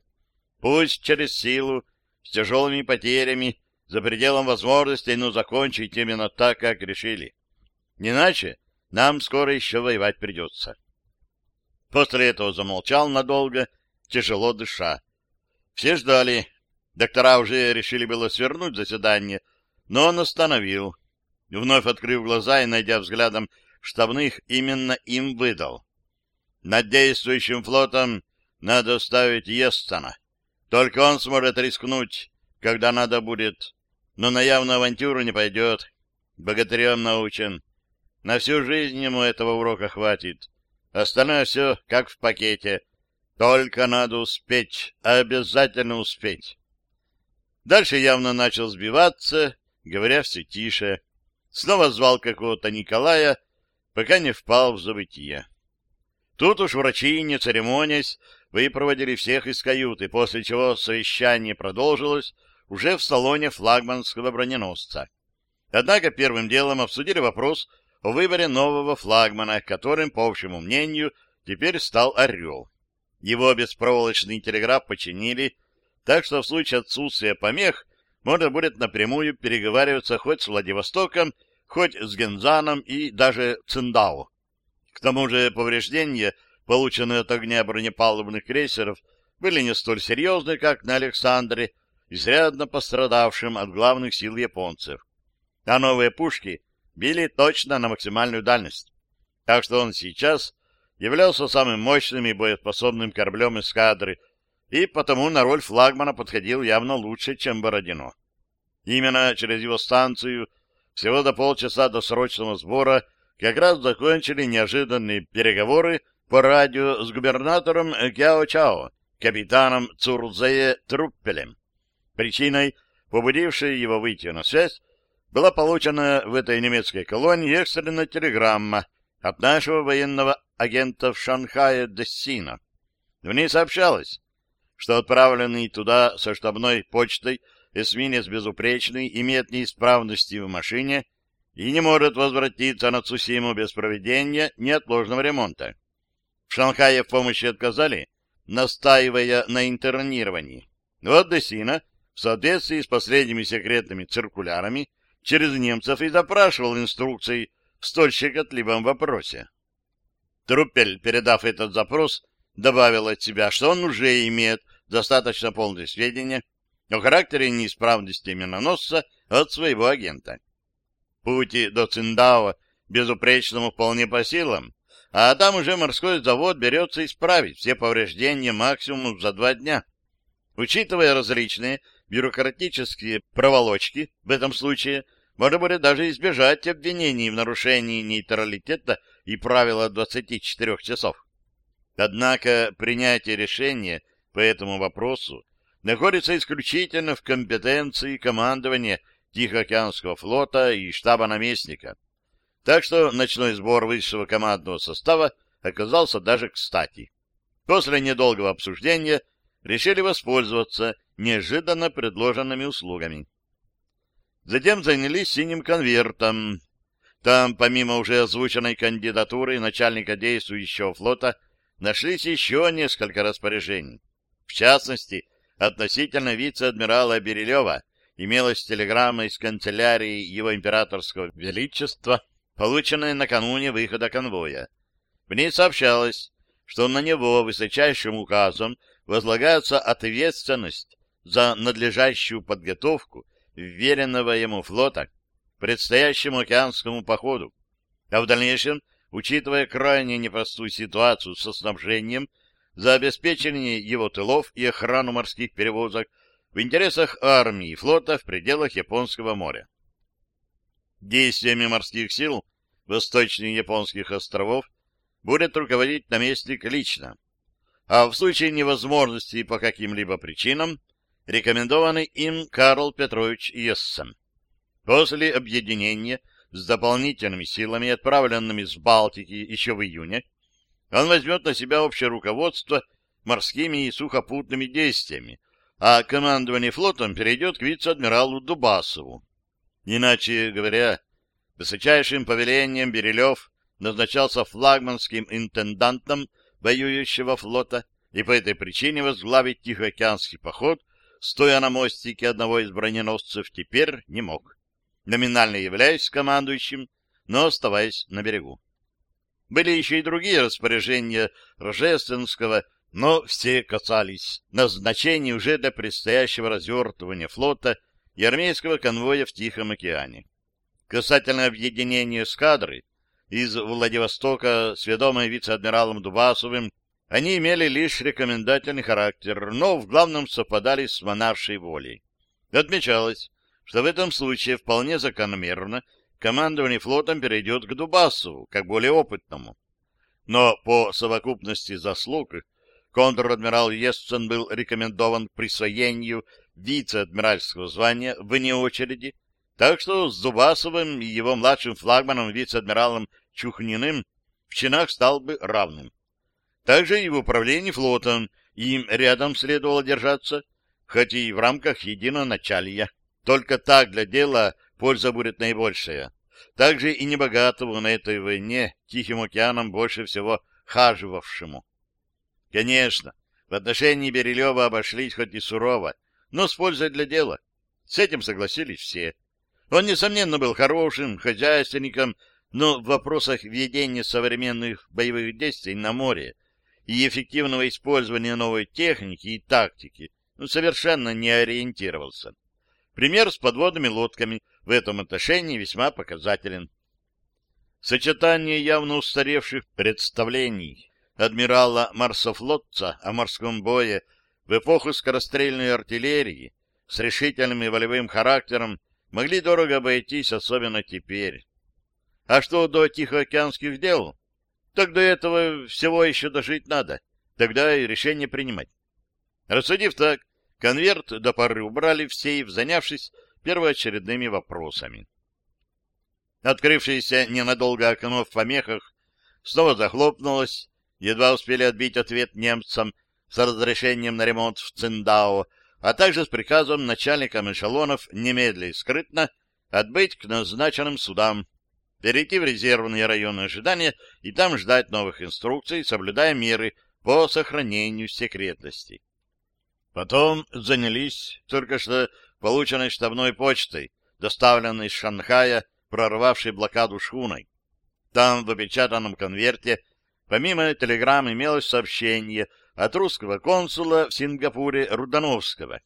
Пусть через силу, с тяжелыми потерями, за пределом возможностей, но закончить именно так, как решили. Иначе нам скоро еще воевать придется. После этого замолчал надолго, тяжело дыша. Все ждали. Доктора уже решили было свернуть заседание, но он остановил. Вновь открыв глаза и найдя взглядом штабных, именно им выдал. Над действующим флотом надо ставить Естона. Только он сможет рискнуть, когда надо будет. Но на явную авантюру не пойдет. Богатырем научен. На всю жизнь ему этого урока хватит. Остальное все как в пакете. Только надо успеть, обязательно успеть. Дальше явно начал сбиваться, говоря все тише. Снова звал какого-то Николая, пока не впал в забытие. Тут уж врачи, не церемонясь, выпроводили всех из каюты, после чего совещание продолжилось уже в салоне флагманского броненосца. Однако первым делом обсудили вопрос о выборе нового флагмана, которым, по общему мнению, теперь стал «Орел». Его беспроволочный телеграф починили, так что в случае отсутствия помех можно будет напрямую переговариваться хоть с Владивостоком, хоть с Гензаном и даже Циндао. К тому же повреждения, полученные от огня бронепалубных крейсеров, были не столь серьезны, как на Александре, изрядно пострадавшим от главных сил японцев. А новые пушки били точно на максимальную дальность. Так что он сейчас являлся самым мощным и боеспособным кораблем эскадры, и потому на роль флагмана подходил явно лучше, чем Бородино. Именно через его станцию всего до полчаса до срочного сбора как раз закончили неожиданные переговоры по радио с губернатором Кяо-Чао, капитаном Цурзее Труппелем. Причиной, побудившей его выйти на связь, была получена в этой немецкой колонии экстренная телеграмма от нашего военного агента в Шанхае Дессина. В ней сообщалось, что отправленный туда со штабной почтой эсминец безупречный имеет неисправности в машине и не может возвратиться на Цусиму без проведения неотложного ремонта. В Шанхае в помощи отказали, настаивая на интернировании. Вот Десина, в соответствии с последними секретными циркулярами, через немцев и запрашивал инструкции в столь щекотливом вопросе. Труппель, передав этот запрос, добавил от себя, что он уже имеет достаточно полные сведения о характере неисправности миноносца от своего агента пути до Циндао безупречному вполне по силам, а там уже морской завод берется исправить все повреждения максимум за два дня. Учитывая различные бюрократические проволочки, в этом случае можно будет даже избежать обвинений в нарушении нейтралитета и правила 24 часов. Однако принятие решения по этому вопросу находится исключительно в компетенции командования Тихоокеанского флота и штаба наместника. Так что ночной сбор высшего командного состава оказался даже кстати. После недолгого обсуждения решили воспользоваться неожиданно предложенными услугами. Затем занялись синим конвертом. Там, помимо уже озвученной кандидатуры начальника действующего флота, нашлись еще несколько распоряжений. В частности, относительно вице-адмирала Берилева — имелась телеграмма из канцелярии его императорского величества, полученная накануне выхода конвоя. В ней сообщалось, что на него высочайшим указом возлагается ответственность за надлежащую подготовку вверенного ему флота к предстоящему океанскому походу, а в дальнейшем, учитывая крайне непростую ситуацию со снабжением, за обеспечение его тылов и охрану морских перевозок в интересах армии и флота в пределах Японского моря. Действиями морских сил восточных японских островов будет руководить наместник лично, а в случае невозможности по каким-либо причинам рекомендованный им Карл Петрович Ессен. После объединения с дополнительными силами, отправленными с Балтики еще в июне, он возьмет на себя общее руководство морскими и сухопутными действиями, а командование флотом перейдет к вице-адмиралу Дубасову. Иначе говоря, высочайшим повелением Берилев назначался флагманским интендантом воюющего флота и по этой причине возглавить Тихоокеанский поход, стоя на мостике одного из броненосцев, теперь не мог, номинально являясь командующим, но оставаясь на берегу. Были еще и другие распоряжения Рожественского но все касались назначений уже для предстоящего развертывания флота и армейского конвоя в Тихом океане. Касательно объединения эскадры из Владивостока с ведомой вице-адмиралом Дубасовым, они имели лишь рекомендательный характер, но в главном совпадали с монаршей волей. Отмечалось, что в этом случае вполне закономерно командование флотом перейдет к Дубасову, как более опытному. Но по совокупности заслуг контр-адмирал Естсон был рекомендован к присвоению вице-адмиральского звания вне очереди, так что с Зубасовым и его младшим флагманом вице-адмиралом Чухниным в чинах стал бы равным. Также и в управлении флотом им рядом следовало держаться, хоть и в рамках единого началья. Только так для дела польза будет наибольшая. Также и небогатому на этой войне Тихим океаном больше всего хаживавшему. Конечно, в отношении Берилева обошлись хоть и сурово, но с пользой для дела. С этим согласились все. Он, несомненно, был хорошим хозяйственником, но в вопросах ведения современных боевых действий на море и эффективного использования новой техники и тактики ну, совершенно не ориентировался. Пример с подводными лодками в этом отношении весьма показателен. Сочетание явно устаревших представлений адмирала Марсофлотца о морском бое в эпоху скорострельной артиллерии с решительным и волевым характером могли дорого обойтись, особенно теперь. А что до тихоокеанских дел? Так до этого всего еще дожить надо. Тогда и решение принимать. Рассудив так, конверт до поры убрали в сейф, занявшись первоочередными вопросами. Открывшееся ненадолго окно в помехах снова захлопнулось, едва успели отбить ответ немцам с разрешением на ремонт в Циндао, а также с приказом начальникам эшелонов немедленно и скрытно отбыть к назначенным судам, перейти в резервные районы ожидания и там ждать новых инструкций, соблюдая меры по сохранению секретности. Потом занялись только что полученной штабной почтой, доставленной из Шанхая, прорвавшей блокаду шхуной. Там в опечатанном конверте помимо телеграмм имелось сообщение от русского консула в Сингапуре Рудановского.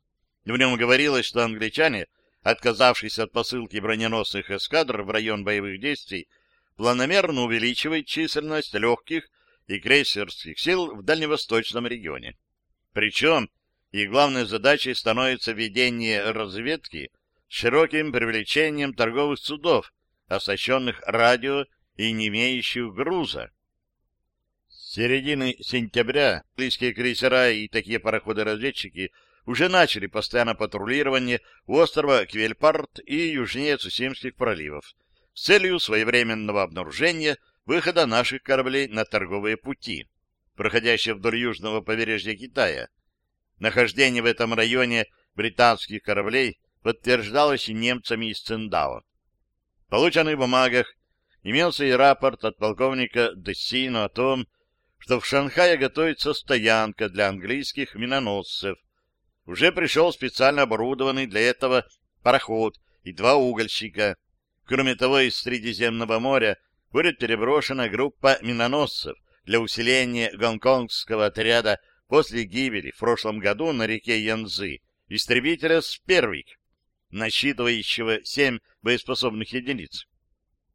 В нем говорилось, что англичане, отказавшись от посылки броненосных эскадр в район боевых действий, планомерно увеличивают численность легких и крейсерских сил в дальневосточном регионе. Причем их главной задачей становится ведение разведки с широким привлечением торговых судов, оснащенных радио и не имеющих груза середины сентября близкие крейсера и такие пароходы-разведчики уже начали постоянное патрулирование острова Квельпарт и южнее Цусимских проливов с целью своевременного обнаружения выхода наших кораблей на торговые пути, проходящие вдоль южного побережья Китая. Нахождение в этом районе британских кораблей подтверждалось и немцами из Циндао. В полученных бумагах имелся и рапорт от полковника Дессино о том, что в Шанхае готовится стоянка для английских миноносцев. Уже пришел специально оборудованный для этого пароход и два угольщика. Кроме того, из Средиземного моря будет переброшена группа миноносцев для усиления гонконгского отряда после гибели в прошлом году на реке Янзы истребителя «Спервик», насчитывающего семь боеспособных единиц.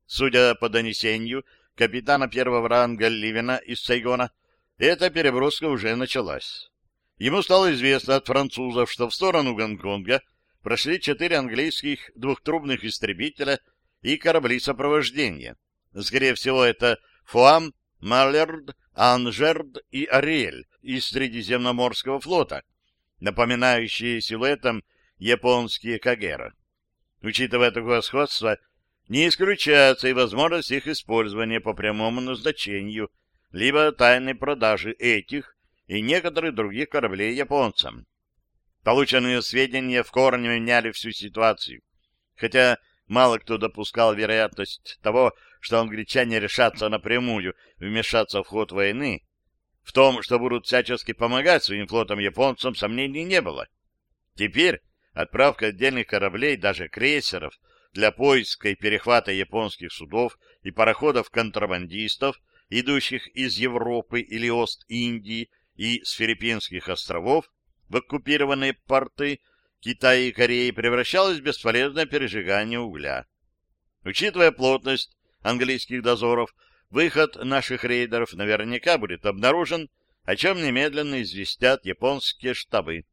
Судя по донесению, капитана первого ранга Ливена из Сайгона, эта переброска уже началась. Ему стало известно от французов, что в сторону Гонконга прошли четыре английских двухтрубных истребителя и корабли сопровождения. Скорее всего, это Фуам, Маллерд, Анжерд и Ариэль из Средиземноморского флота, напоминающие силуэтом японские Кагера. Учитывая такое сходство, не исключается и возможность их использования по прямому назначению, либо тайной продажи этих и некоторых других кораблей японцам. Полученные сведения в корне меняли всю ситуацию, хотя мало кто допускал вероятность того, что англичане решатся напрямую вмешаться в ход войны, в том, что будут всячески помогать своим флотам японцам, сомнений не было. Теперь отправка отдельных кораблей, даже крейсеров, для поиска и перехвата японских судов и пароходов-контрабандистов, идущих из Европы или Ост-Индии, и с филиппинских островов в оккупированные порты Китая и Кореи превращалось в бесполезное пережигание угля. Учитывая плотность английских дозоров, выход наших рейдеров наверняка будет обнаружен, о чем немедленно известят японские штабы,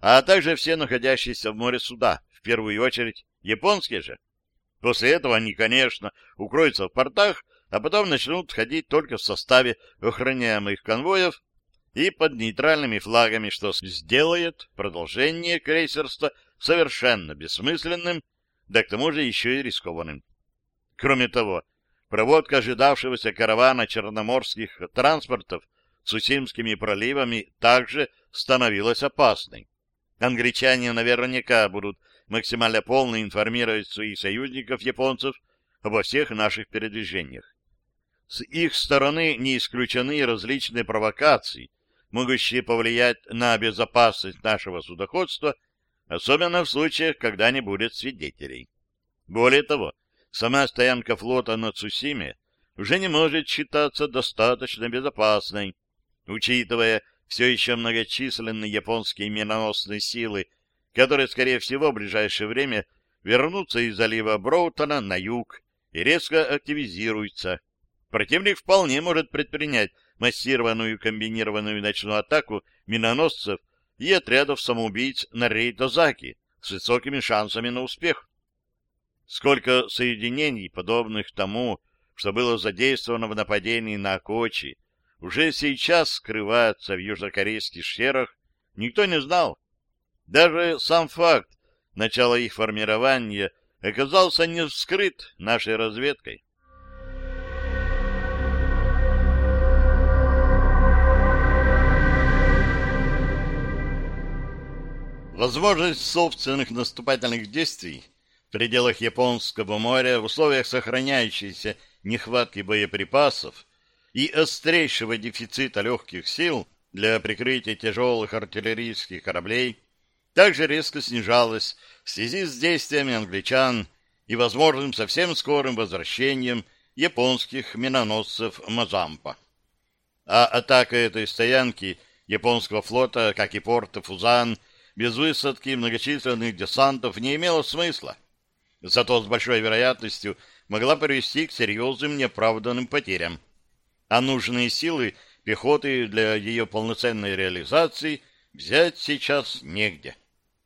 а также все находящиеся в море суда, в первую очередь японские же. После этого они, конечно, укроются в портах, а потом начнут ходить только в составе охраняемых конвоев и под нейтральными флагами, что сделает продолжение крейсерства совершенно бессмысленным, да к тому же еще и рискованным. Кроме того, проводка ожидавшегося каравана черноморских транспортов Цусимскими проливами также становилась опасной. Англичане наверняка будут максимально полно информировать своих союзников-японцев обо всех наших передвижениях. С их стороны не исключены различные провокации, могущие повлиять на безопасность нашего судоходства, особенно в случаях, когда не будет свидетелей. Более того, сама стоянка флота на Цусиме уже не может считаться достаточно безопасной, учитывая все еще многочисленные японские миноносные силы, которые, скорее всего, в ближайшее время вернутся из залива Броутона на юг и резко активизируются. Противник вполне может предпринять массированную комбинированную ночную атаку миноносцев и отрядов самоубийц на рейд Озаки с высокими шансами на успех. Сколько соединений, подобных тому, что было задействовано в нападении на Кочи, уже сейчас скрывается в южнокорейских шерах, никто не знал. Даже сам факт начала их формирования оказался не вскрыт нашей разведкой. Возможность собственных наступательных действий в пределах Японского моря в условиях сохраняющейся нехватки боеприпасов и острейшего дефицита легких сил для прикрытия тяжелых артиллерийских кораблей также резко снижалась в связи с действиями англичан и возможным совсем скорым возвращением японских миноносцев Мазампа. А атака этой стоянки японского флота, как и порта Фузан, без высадки многочисленных десантов не имела смысла. Зато с большой вероятностью могла привести к серьезным неоправданным потерям. А нужные силы пехоты для ее полноценной реализации взять сейчас негде.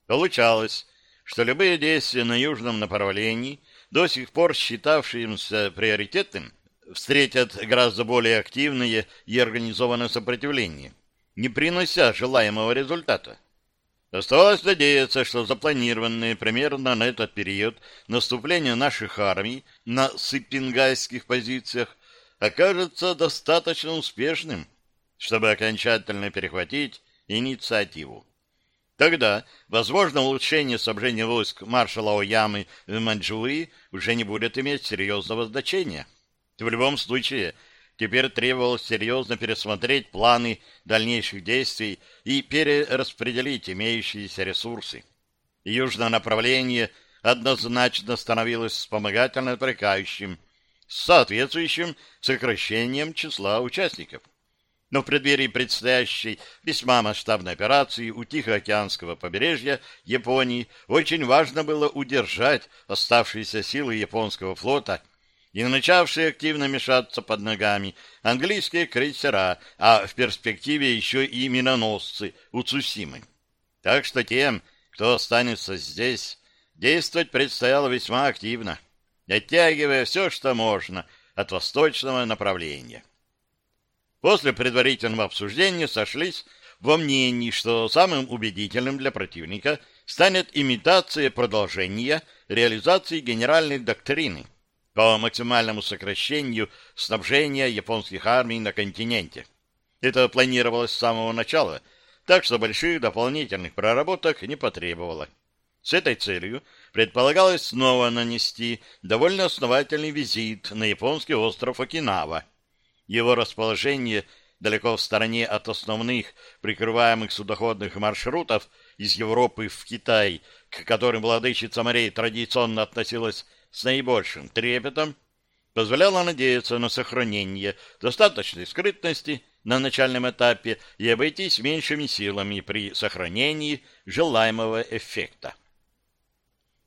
Получалось, что любые действия на южном направлении, до сих пор считавшимся приоритетным, встретят гораздо более активное и организованное сопротивление, не принося желаемого результата. Оставалось надеяться, что запланированное примерно на этот период наступление наших армий на сыпингайских позициях окажется достаточно успешным, чтобы окончательно перехватить инициативу. Тогда, возможно, улучшение снабжения войск маршала Оямы в Маньчжурии уже не будет иметь серьезного значения. В любом случае, теперь требовалось серьезно пересмотреть планы дальнейших действий и перераспределить имеющиеся ресурсы. Южное направление однозначно становилось вспомогательно отвлекающим, с соответствующим сокращением числа участников. Но в преддверии предстоящей весьма масштабной операции у Тихоокеанского побережья Японии очень важно было удержать оставшиеся силы японского флота и начавшие активно мешаться под ногами английские крейсера, а в перспективе еще и миноносцы у Цусимы. Так что тем, кто останется здесь, действовать предстояло весьма активно, оттягивая все, что можно от восточного направления. После предварительного обсуждения сошлись во мнении, что самым убедительным для противника станет имитация продолжения реализации генеральной доктрины по максимальному сокращению снабжения японских армий на континенте. Это планировалось с самого начала, так что больших дополнительных проработок не потребовало. С этой целью предполагалось снова нанести довольно основательный визит на японский остров Окинава, его расположение далеко в стороне от основных прикрываемых судоходных маршрутов из Европы в Китай, к которым владычица морей традиционно относилась с наибольшим трепетом, позволяло надеяться на сохранение достаточной скрытности на начальном этапе и обойтись меньшими силами при сохранении желаемого эффекта.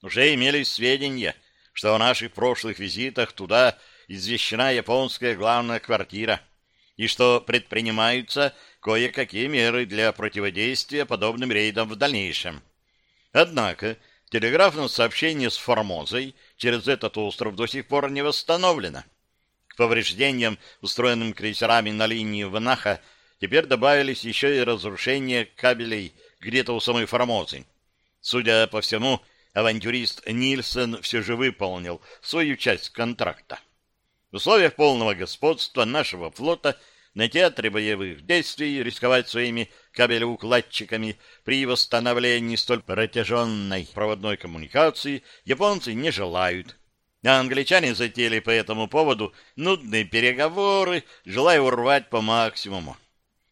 Уже имелись сведения, что о наших прошлых визитах туда извещена японская главная квартира, и что предпринимаются кое-какие меры для противодействия подобным рейдам в дальнейшем. Однако телеграфное сообщение с Формозой через этот остров до сих пор не восстановлено. К повреждениям, устроенным крейсерами на линии Ванаха, теперь добавились еще и разрушения кабелей где-то у самой Формозы. Судя по всему, авантюрист Нильсон все же выполнил свою часть контракта. В условиях полного господства нашего флота на театре боевых действий рисковать своими кабелеукладчиками при восстановлении столь протяженной проводной коммуникации японцы не желают. А англичане затеяли по этому поводу нудные переговоры, желая урвать по максимуму.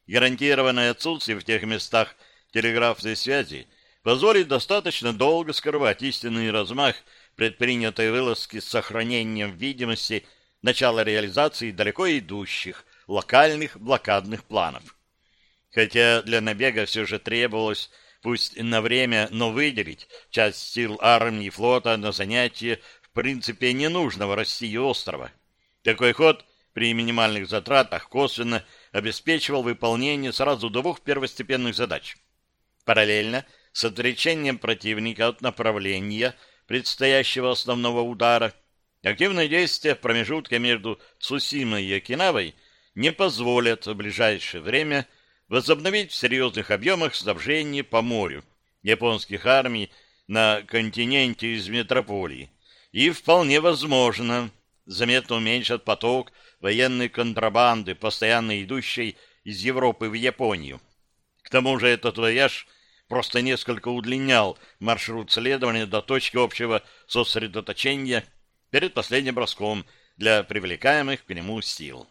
Гарантированное отсутствие в тех местах телеграфной связи позволит достаточно долго скрывать истинный размах предпринятой вылазки с сохранением видимости начала реализации далеко идущих локальных блокадных планов. Хотя для набега все же требовалось, пусть на время, но выделить часть сил армии и флота на занятие в принципе ненужного России острова. Такой ход при минимальных затратах косвенно обеспечивал выполнение сразу двух первостепенных задач. Параллельно с отречением противника от направления предстоящего основного удара, активное действие в промежутке между Цусимой и Окинавой не позволят в ближайшее время возобновить в серьезных объемах снабжение по морю японских армий на континенте из метрополии и вполне возможно заметно уменьшат поток военной контрабанды, постоянно идущей из Европы в Японию. К тому же этот вояж просто несколько удлинял маршрут следования до точки общего сосредоточения перед последним броском для привлекаемых к нему сил.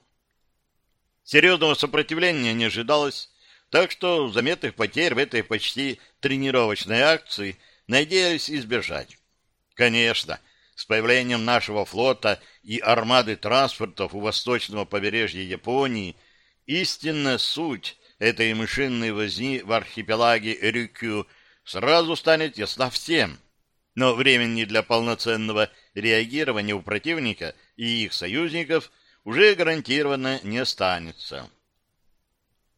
Серьезного сопротивления не ожидалось, так что заметных потерь в этой почти тренировочной акции надеялись избежать. Конечно, с появлением нашего флота и армады транспортов у восточного побережья Японии истинная суть этой мышиной возни в архипелаге Рюкю сразу станет ясна всем. Но времени для полноценного реагирования у противника и их союзников уже гарантированно не останется.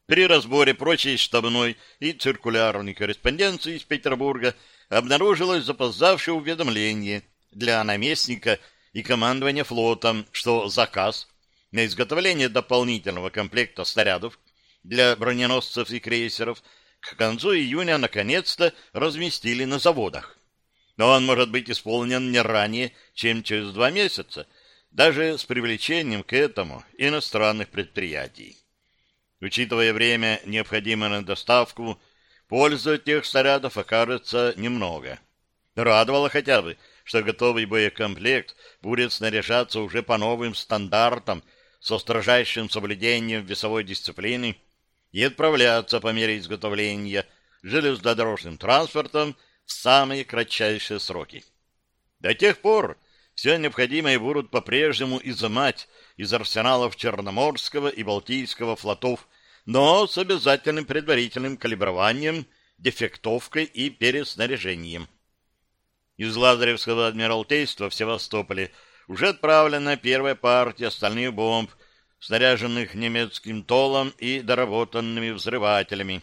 При разборе прочей штабной и циркулярной корреспонденции из Петербурга обнаружилось запоздавшее уведомление для наместника и командования флотом, что заказ на изготовление дополнительного комплекта снарядов для броненосцев и крейсеров к концу июня наконец-то разместили на заводах. Но он может быть исполнен не ранее, чем через два месяца, даже с привлечением к этому иностранных предприятий. Учитывая время, необходимое на доставку, пользы от тех снарядов окажется немного. Радовало хотя бы, что готовый боекомплект будет снаряжаться уже по новым стандартам со строжайшим соблюдением весовой дисциплины и отправляться по мере изготовления железнодорожным транспортом в самые кратчайшие сроки. До тех пор все необходимое будут по-прежнему изымать из арсеналов Черноморского и Балтийского флотов, но с обязательным предварительным калиброванием, дефектовкой и переснаряжением. Из Лазаревского адмиралтейства в Севастополе уже отправлена первая партия остальных бомб снаряженных немецким толом и доработанными взрывателями.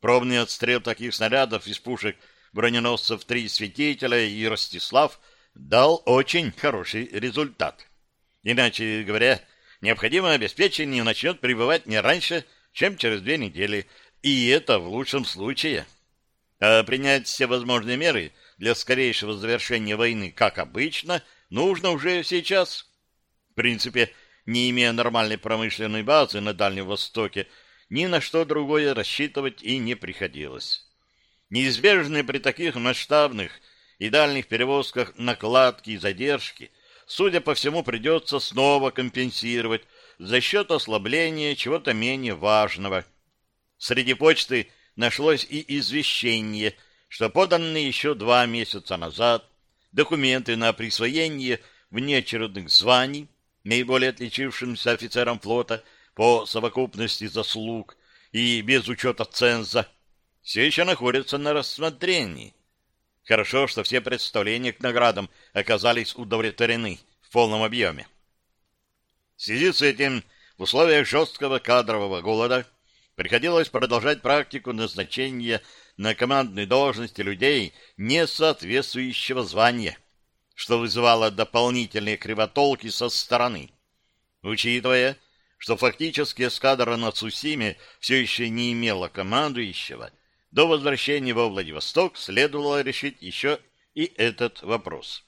Пробный отстрел таких снарядов из пушек броненосцев «Три светителя» и «Ростислав» дал очень хороший результат. Иначе говоря, необходимое обеспечение начнет прибывать не раньше, чем через две недели, и это в лучшем случае. А принять все возможные меры для скорейшего завершения войны, как обычно, нужно уже сейчас. В принципе, не имея нормальной промышленной базы на Дальнем Востоке, ни на что другое рассчитывать и не приходилось. Неизбежные при таких масштабных и дальних перевозках накладки и задержки, судя по всему, придется снова компенсировать за счет ослабления чего-то менее важного. Среди почты нашлось и извещение, что поданные еще два месяца назад документы на присвоение внеочередных званий наиболее отличившимся офицерам флота, по совокупности заслуг и без учета ценза, все еще находятся на рассмотрении. Хорошо, что все представления к наградам оказались удовлетворены в полном объеме. В связи с этим в условиях жесткого кадрового голода приходилось продолжать практику назначения на командные должности людей не соответствующего звания, что вызывало дополнительные кривотолки со стороны. Учитывая, что фактически эскадра на Цусиме все еще не имела командующего, до возвращения во Владивосток следовало решить еще и этот вопрос.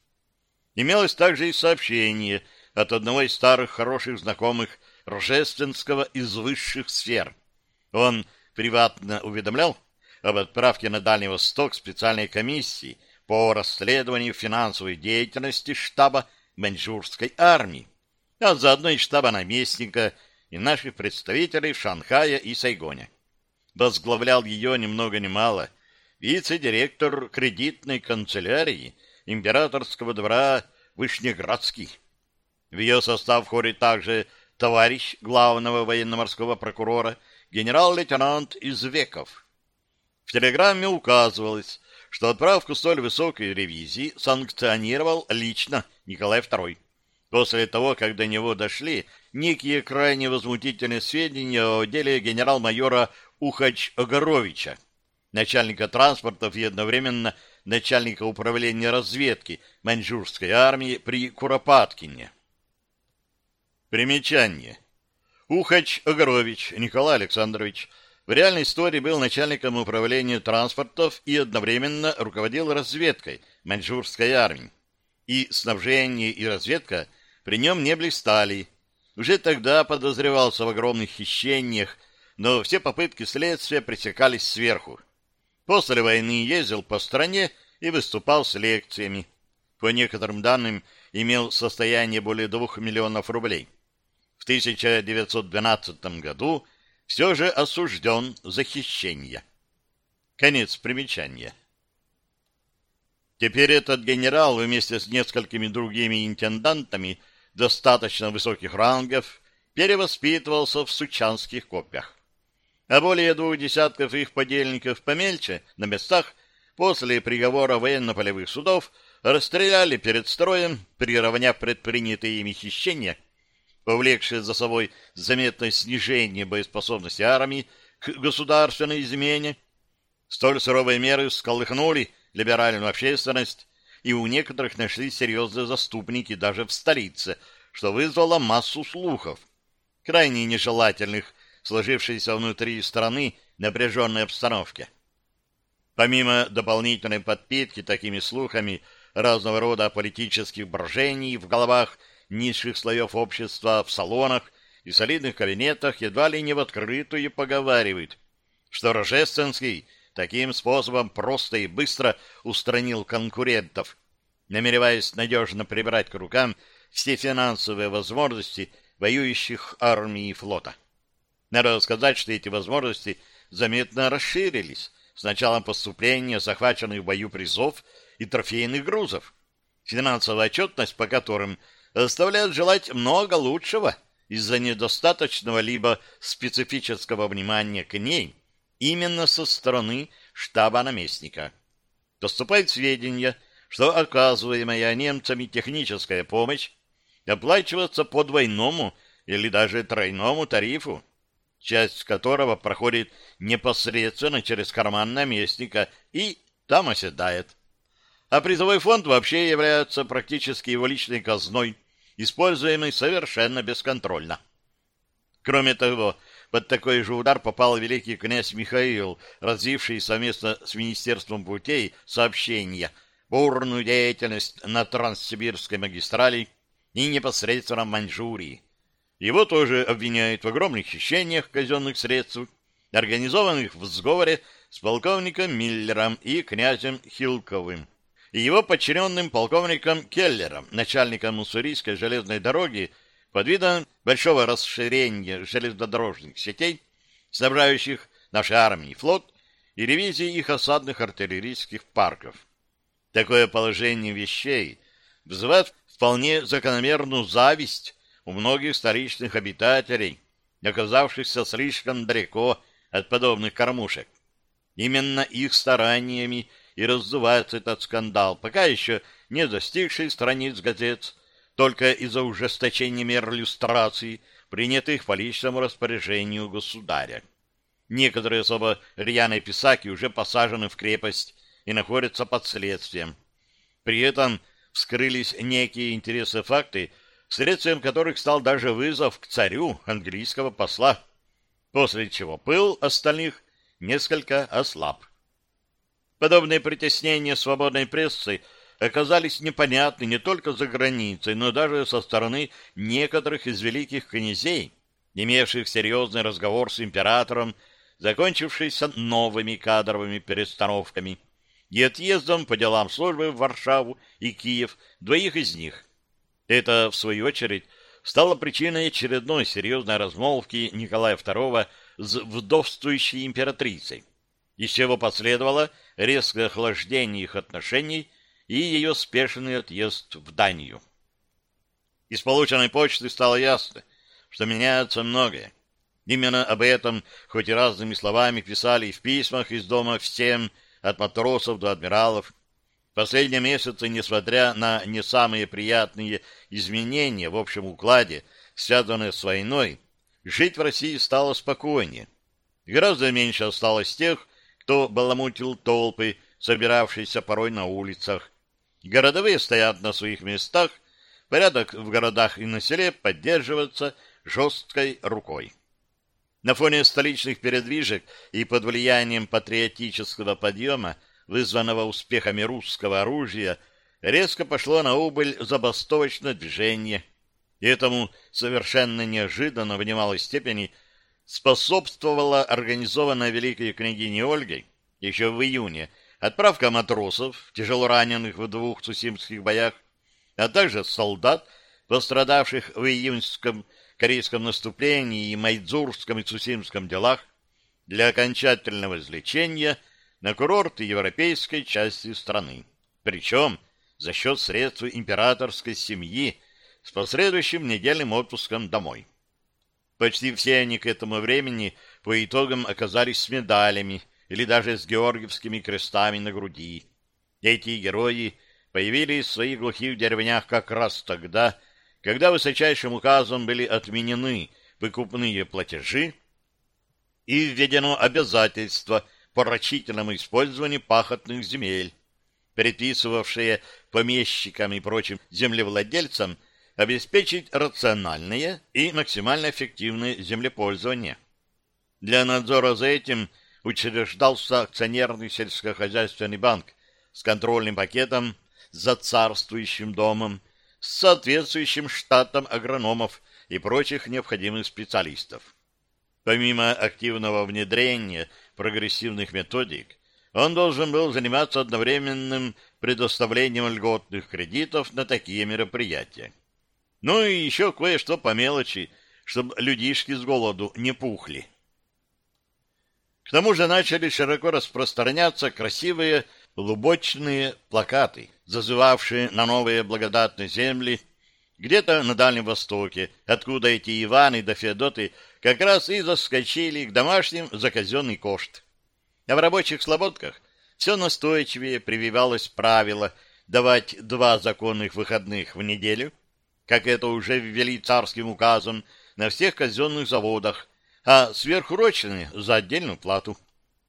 Имелось также и сообщение от одного из старых хороших знакомых Рожественского из высших сфер. Он приватно уведомлял об отправке на Дальний Восток специальной комиссии по расследованию финансовой деятельности штаба Маньчжурской армии, а заодно и штаба наместника и наших представителей в Шанхае и Сайгоне возглавлял ее ни много ни мало вице-директор кредитной канцелярии императорского двора Вышнеградский. В ее состав входит также товарищ главного военно-морского прокурора генерал-лейтенант Извеков. В телеграмме указывалось, что отправку столь высокой ревизии санкционировал лично Николай II. После того, как до него дошли некие крайне возмутительные сведения о деле генерал-майора Ухач-Огоровича, начальника транспортов и одновременно начальника управления разведки маньчжурской армии при Куропаткине. Примечание. Ухач-Огорович Николай Александрович в реальной истории был начальником управления транспортов и одновременно руководил разведкой маньчжурской армии. И снабжение, и разведка при нем не блистали. Уже тогда подозревался в огромных хищениях но все попытки следствия пресекались сверху. После войны ездил по стране и выступал с лекциями. По некоторым данным, имел состояние более двух миллионов рублей. В 1912 году все же осужден за хищение. Конец примечания. Теперь этот генерал вместе с несколькими другими интендантами достаточно высоких рангов перевоспитывался в сучанских копьях а более двух десятков их подельников помельче на местах после приговора военно-полевых судов расстреляли перед строем, приравняв предпринятые ими хищения, повлекшие за собой заметное снижение боеспособности армии к государственной измене. Столь суровые меры сколыхнули либеральную общественность, и у некоторых нашли серьезные заступники даже в столице, что вызвало массу слухов, крайне нежелательных сложившейся внутри страны напряженной обстановке. Помимо дополнительной подпитки такими слухами разного рода политических брожений в головах низших слоев общества, в салонах и солидных кабинетах едва ли не в открытую поговаривают, что Рожественский таким способом просто и быстро устранил конкурентов, намереваясь надежно прибрать к рукам все финансовые возможности воюющих армии и флота. Надо сказать, что эти возможности заметно расширились с началом поступления захваченных в бою призов и трофейных грузов, финансовая отчетность по которым оставляет желать много лучшего из-за недостаточного либо специфического внимания к ней именно со стороны штаба наместника. Поступают сведения, что оказываемая немцами техническая помощь оплачивается по двойному или даже тройному тарифу, часть которого проходит непосредственно через карман наместника и там оседает. А призовой фонд вообще является практически его личной казной, используемой совершенно бесконтрольно. Кроме того, под такой же удар попал великий князь Михаил, развивший совместно с Министерством путей сообщения, бурную деятельность на Транссибирской магистрали и непосредственно в Маньчжурии. Его тоже обвиняют в огромных хищениях казенных средств, организованных в сговоре с полковником Миллером и князем Хилковым, и его подчиненным полковником Келлером, начальником Уссурийской железной дороги, под видом большого расширения железнодорожных сетей, снабжающих нашей армии и флот, и ревизии их осадных артиллерийских парков. Такое положение вещей вызывает вполне закономерную зависть у многих столичных обитателей оказавшихся слишком далеко от подобных кормушек. Именно их стараниями и раздувается этот скандал, пока еще не достигший страниц газет, только из-за ужесточения мер люстрации, принятых по личному распоряжению государя. Некоторые особо рьяные писаки уже посажены в крепость и находятся под следствием. При этом вскрылись некие интересные факты, следствием которых стал даже вызов к царю английского посла, после чего пыл остальных несколько ослаб. Подобные притеснения свободной прессы оказались непонятны не только за границей, но даже со стороны некоторых из великих князей, имевших серьезный разговор с императором, закончившийся новыми кадровыми перестановками и отъездом по делам службы в Варшаву и Киев двоих из них. Это, в свою очередь, стало причиной очередной серьезной размолвки Николая II с вдовствующей императрицей, из чего последовало резкое охлаждение их отношений и ее спешный отъезд в Данию. Из полученной почты стало ясно, что меняется многое. Именно об этом, хоть и разными словами, писали и в письмах из дома всем, от матросов до адмиралов. Последние месяцы, несмотря на не самые приятные изменения в общем укладе, связанные с войной, жить в России стало спокойнее. Гораздо меньше осталось тех, кто баламутил толпы, собиравшиеся порой на улицах. Городовые стоят на своих местах, порядок в городах и на селе поддерживается жесткой рукой. На фоне столичных передвижек и под влиянием патриотического подъема, вызванного успехами русского оружия, резко пошло на убыль забастовочное движение. И этому совершенно неожиданно в немалой степени способствовала организованная великой княгиней Ольгой еще в июне отправка матросов, тяжело раненых в двух цусимских боях, а также солдат, пострадавших в июньском корейском наступлении и майдзурском и цусимском делах для окончательного излечения на курорты европейской части страны. Причем за счет средств императорской семьи с последующим недельным отпуском домой. Почти все они к этому времени по итогам оказались с медалями или даже с георгиевскими крестами на груди. Эти герои появились в своих глухих деревнях как раз тогда, когда высочайшим указом были отменены выкупные платежи и введено обязательство по рачительному использованию пахотных земель, предписывавшее помещикам и прочим землевладельцам обеспечить рациональное и максимально эффективное землепользование. Для надзора за этим учреждался акционерный сельскохозяйственный банк с контрольным пакетом за царствующим домом, с соответствующим штатом агрономов и прочих необходимых специалистов. Помимо активного внедрения прогрессивных методик, он должен был заниматься одновременным предоставлением льготных кредитов на такие мероприятия. Ну и еще кое-что по мелочи, чтобы людишки с голоду не пухли. К тому же начали широко распространяться красивые лубочные плакаты, зазывавшие на новые благодатные земли, где-то на Дальнем Востоке, откуда эти Иваны да Феодоты как раз и заскочили к домашним за казенный кошт. А в рабочих слободках все настойчивее прививалось правило давать два законных выходных в неделю, как это уже ввели царским указом на всех казенных заводах, а сверхурочные за отдельную плату.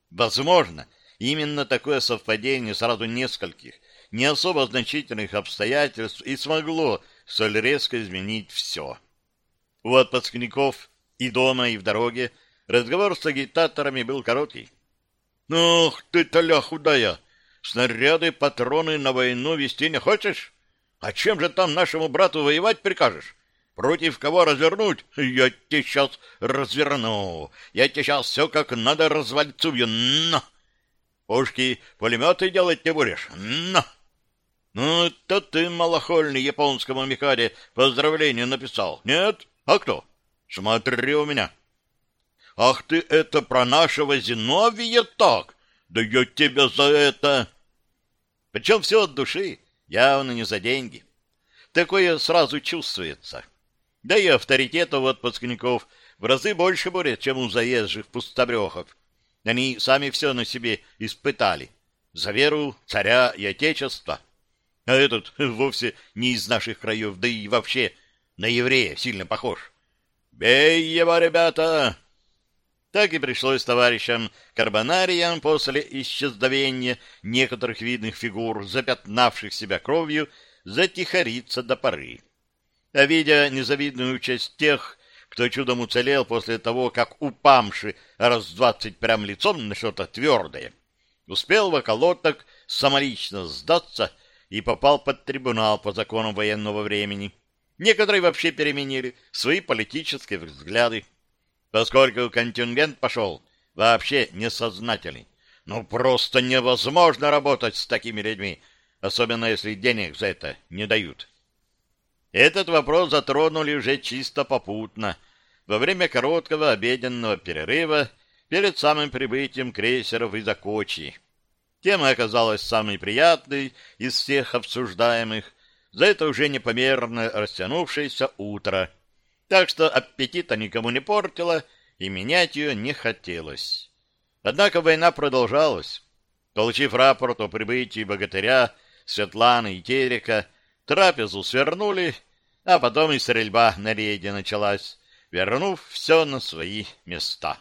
Возможно, Именно такое совпадение сразу нескольких, не особо значительных обстоятельств и смогло столь резко изменить все. У отпускников и дома, и в дороге разговор с агитаторами был короткий. «Ох ты, толя худая! Снаряды, патроны на войну вести не хочешь? А чем же там нашему брату воевать прикажешь? Против кого развернуть? Я тебе сейчас разверну. Я тебе сейчас все как надо развальцую. Но!» Пушки, пулеметы делать не будешь? Но! Ну, то ты, малохольный, японскому Микаде поздравление написал. Нет? А кто? Смотри у меня. Ах ты это про нашего Зиновия так? Да я тебя за это... Причем все от души, явно не за деньги. Такое сразу чувствуется. Да и авторитета у отпускников в разы больше бурят, чем у заезжих пустобрехов. Они сами все на себе испытали. За веру царя и отечества. А этот вовсе не из наших краев, да и вообще на еврея сильно похож. «Бей его, ребята!» Так и пришлось товарищам карбонариям после исчезновения некоторых видных фигур, запятнавших себя кровью, затихариться до поры. А видя незавидную участь тех, кто чудом уцелел после того, как упамши раз двадцать прям лицом на что-то твердое, успел в околоток самолично сдаться и попал под трибунал по законам военного времени. Некоторые вообще переменили свои политические взгляды поскольку контингент пошел вообще несознательный. Ну, просто невозможно работать с такими людьми, особенно если денег за это не дают. Этот вопрос затронули уже чисто попутно, во время короткого обеденного перерыва перед самым прибытием крейсеров из Окочи. Тема оказалась самой приятной из всех обсуждаемых, за это уже непомерно растянувшееся утро — так что аппетита никому не портила, и менять ее не хотелось. Однако война продолжалась. Получив рапорт о прибытии богатыря, Светланы и Терека, трапезу свернули, а потом и стрельба на рейде началась, вернув все на свои места.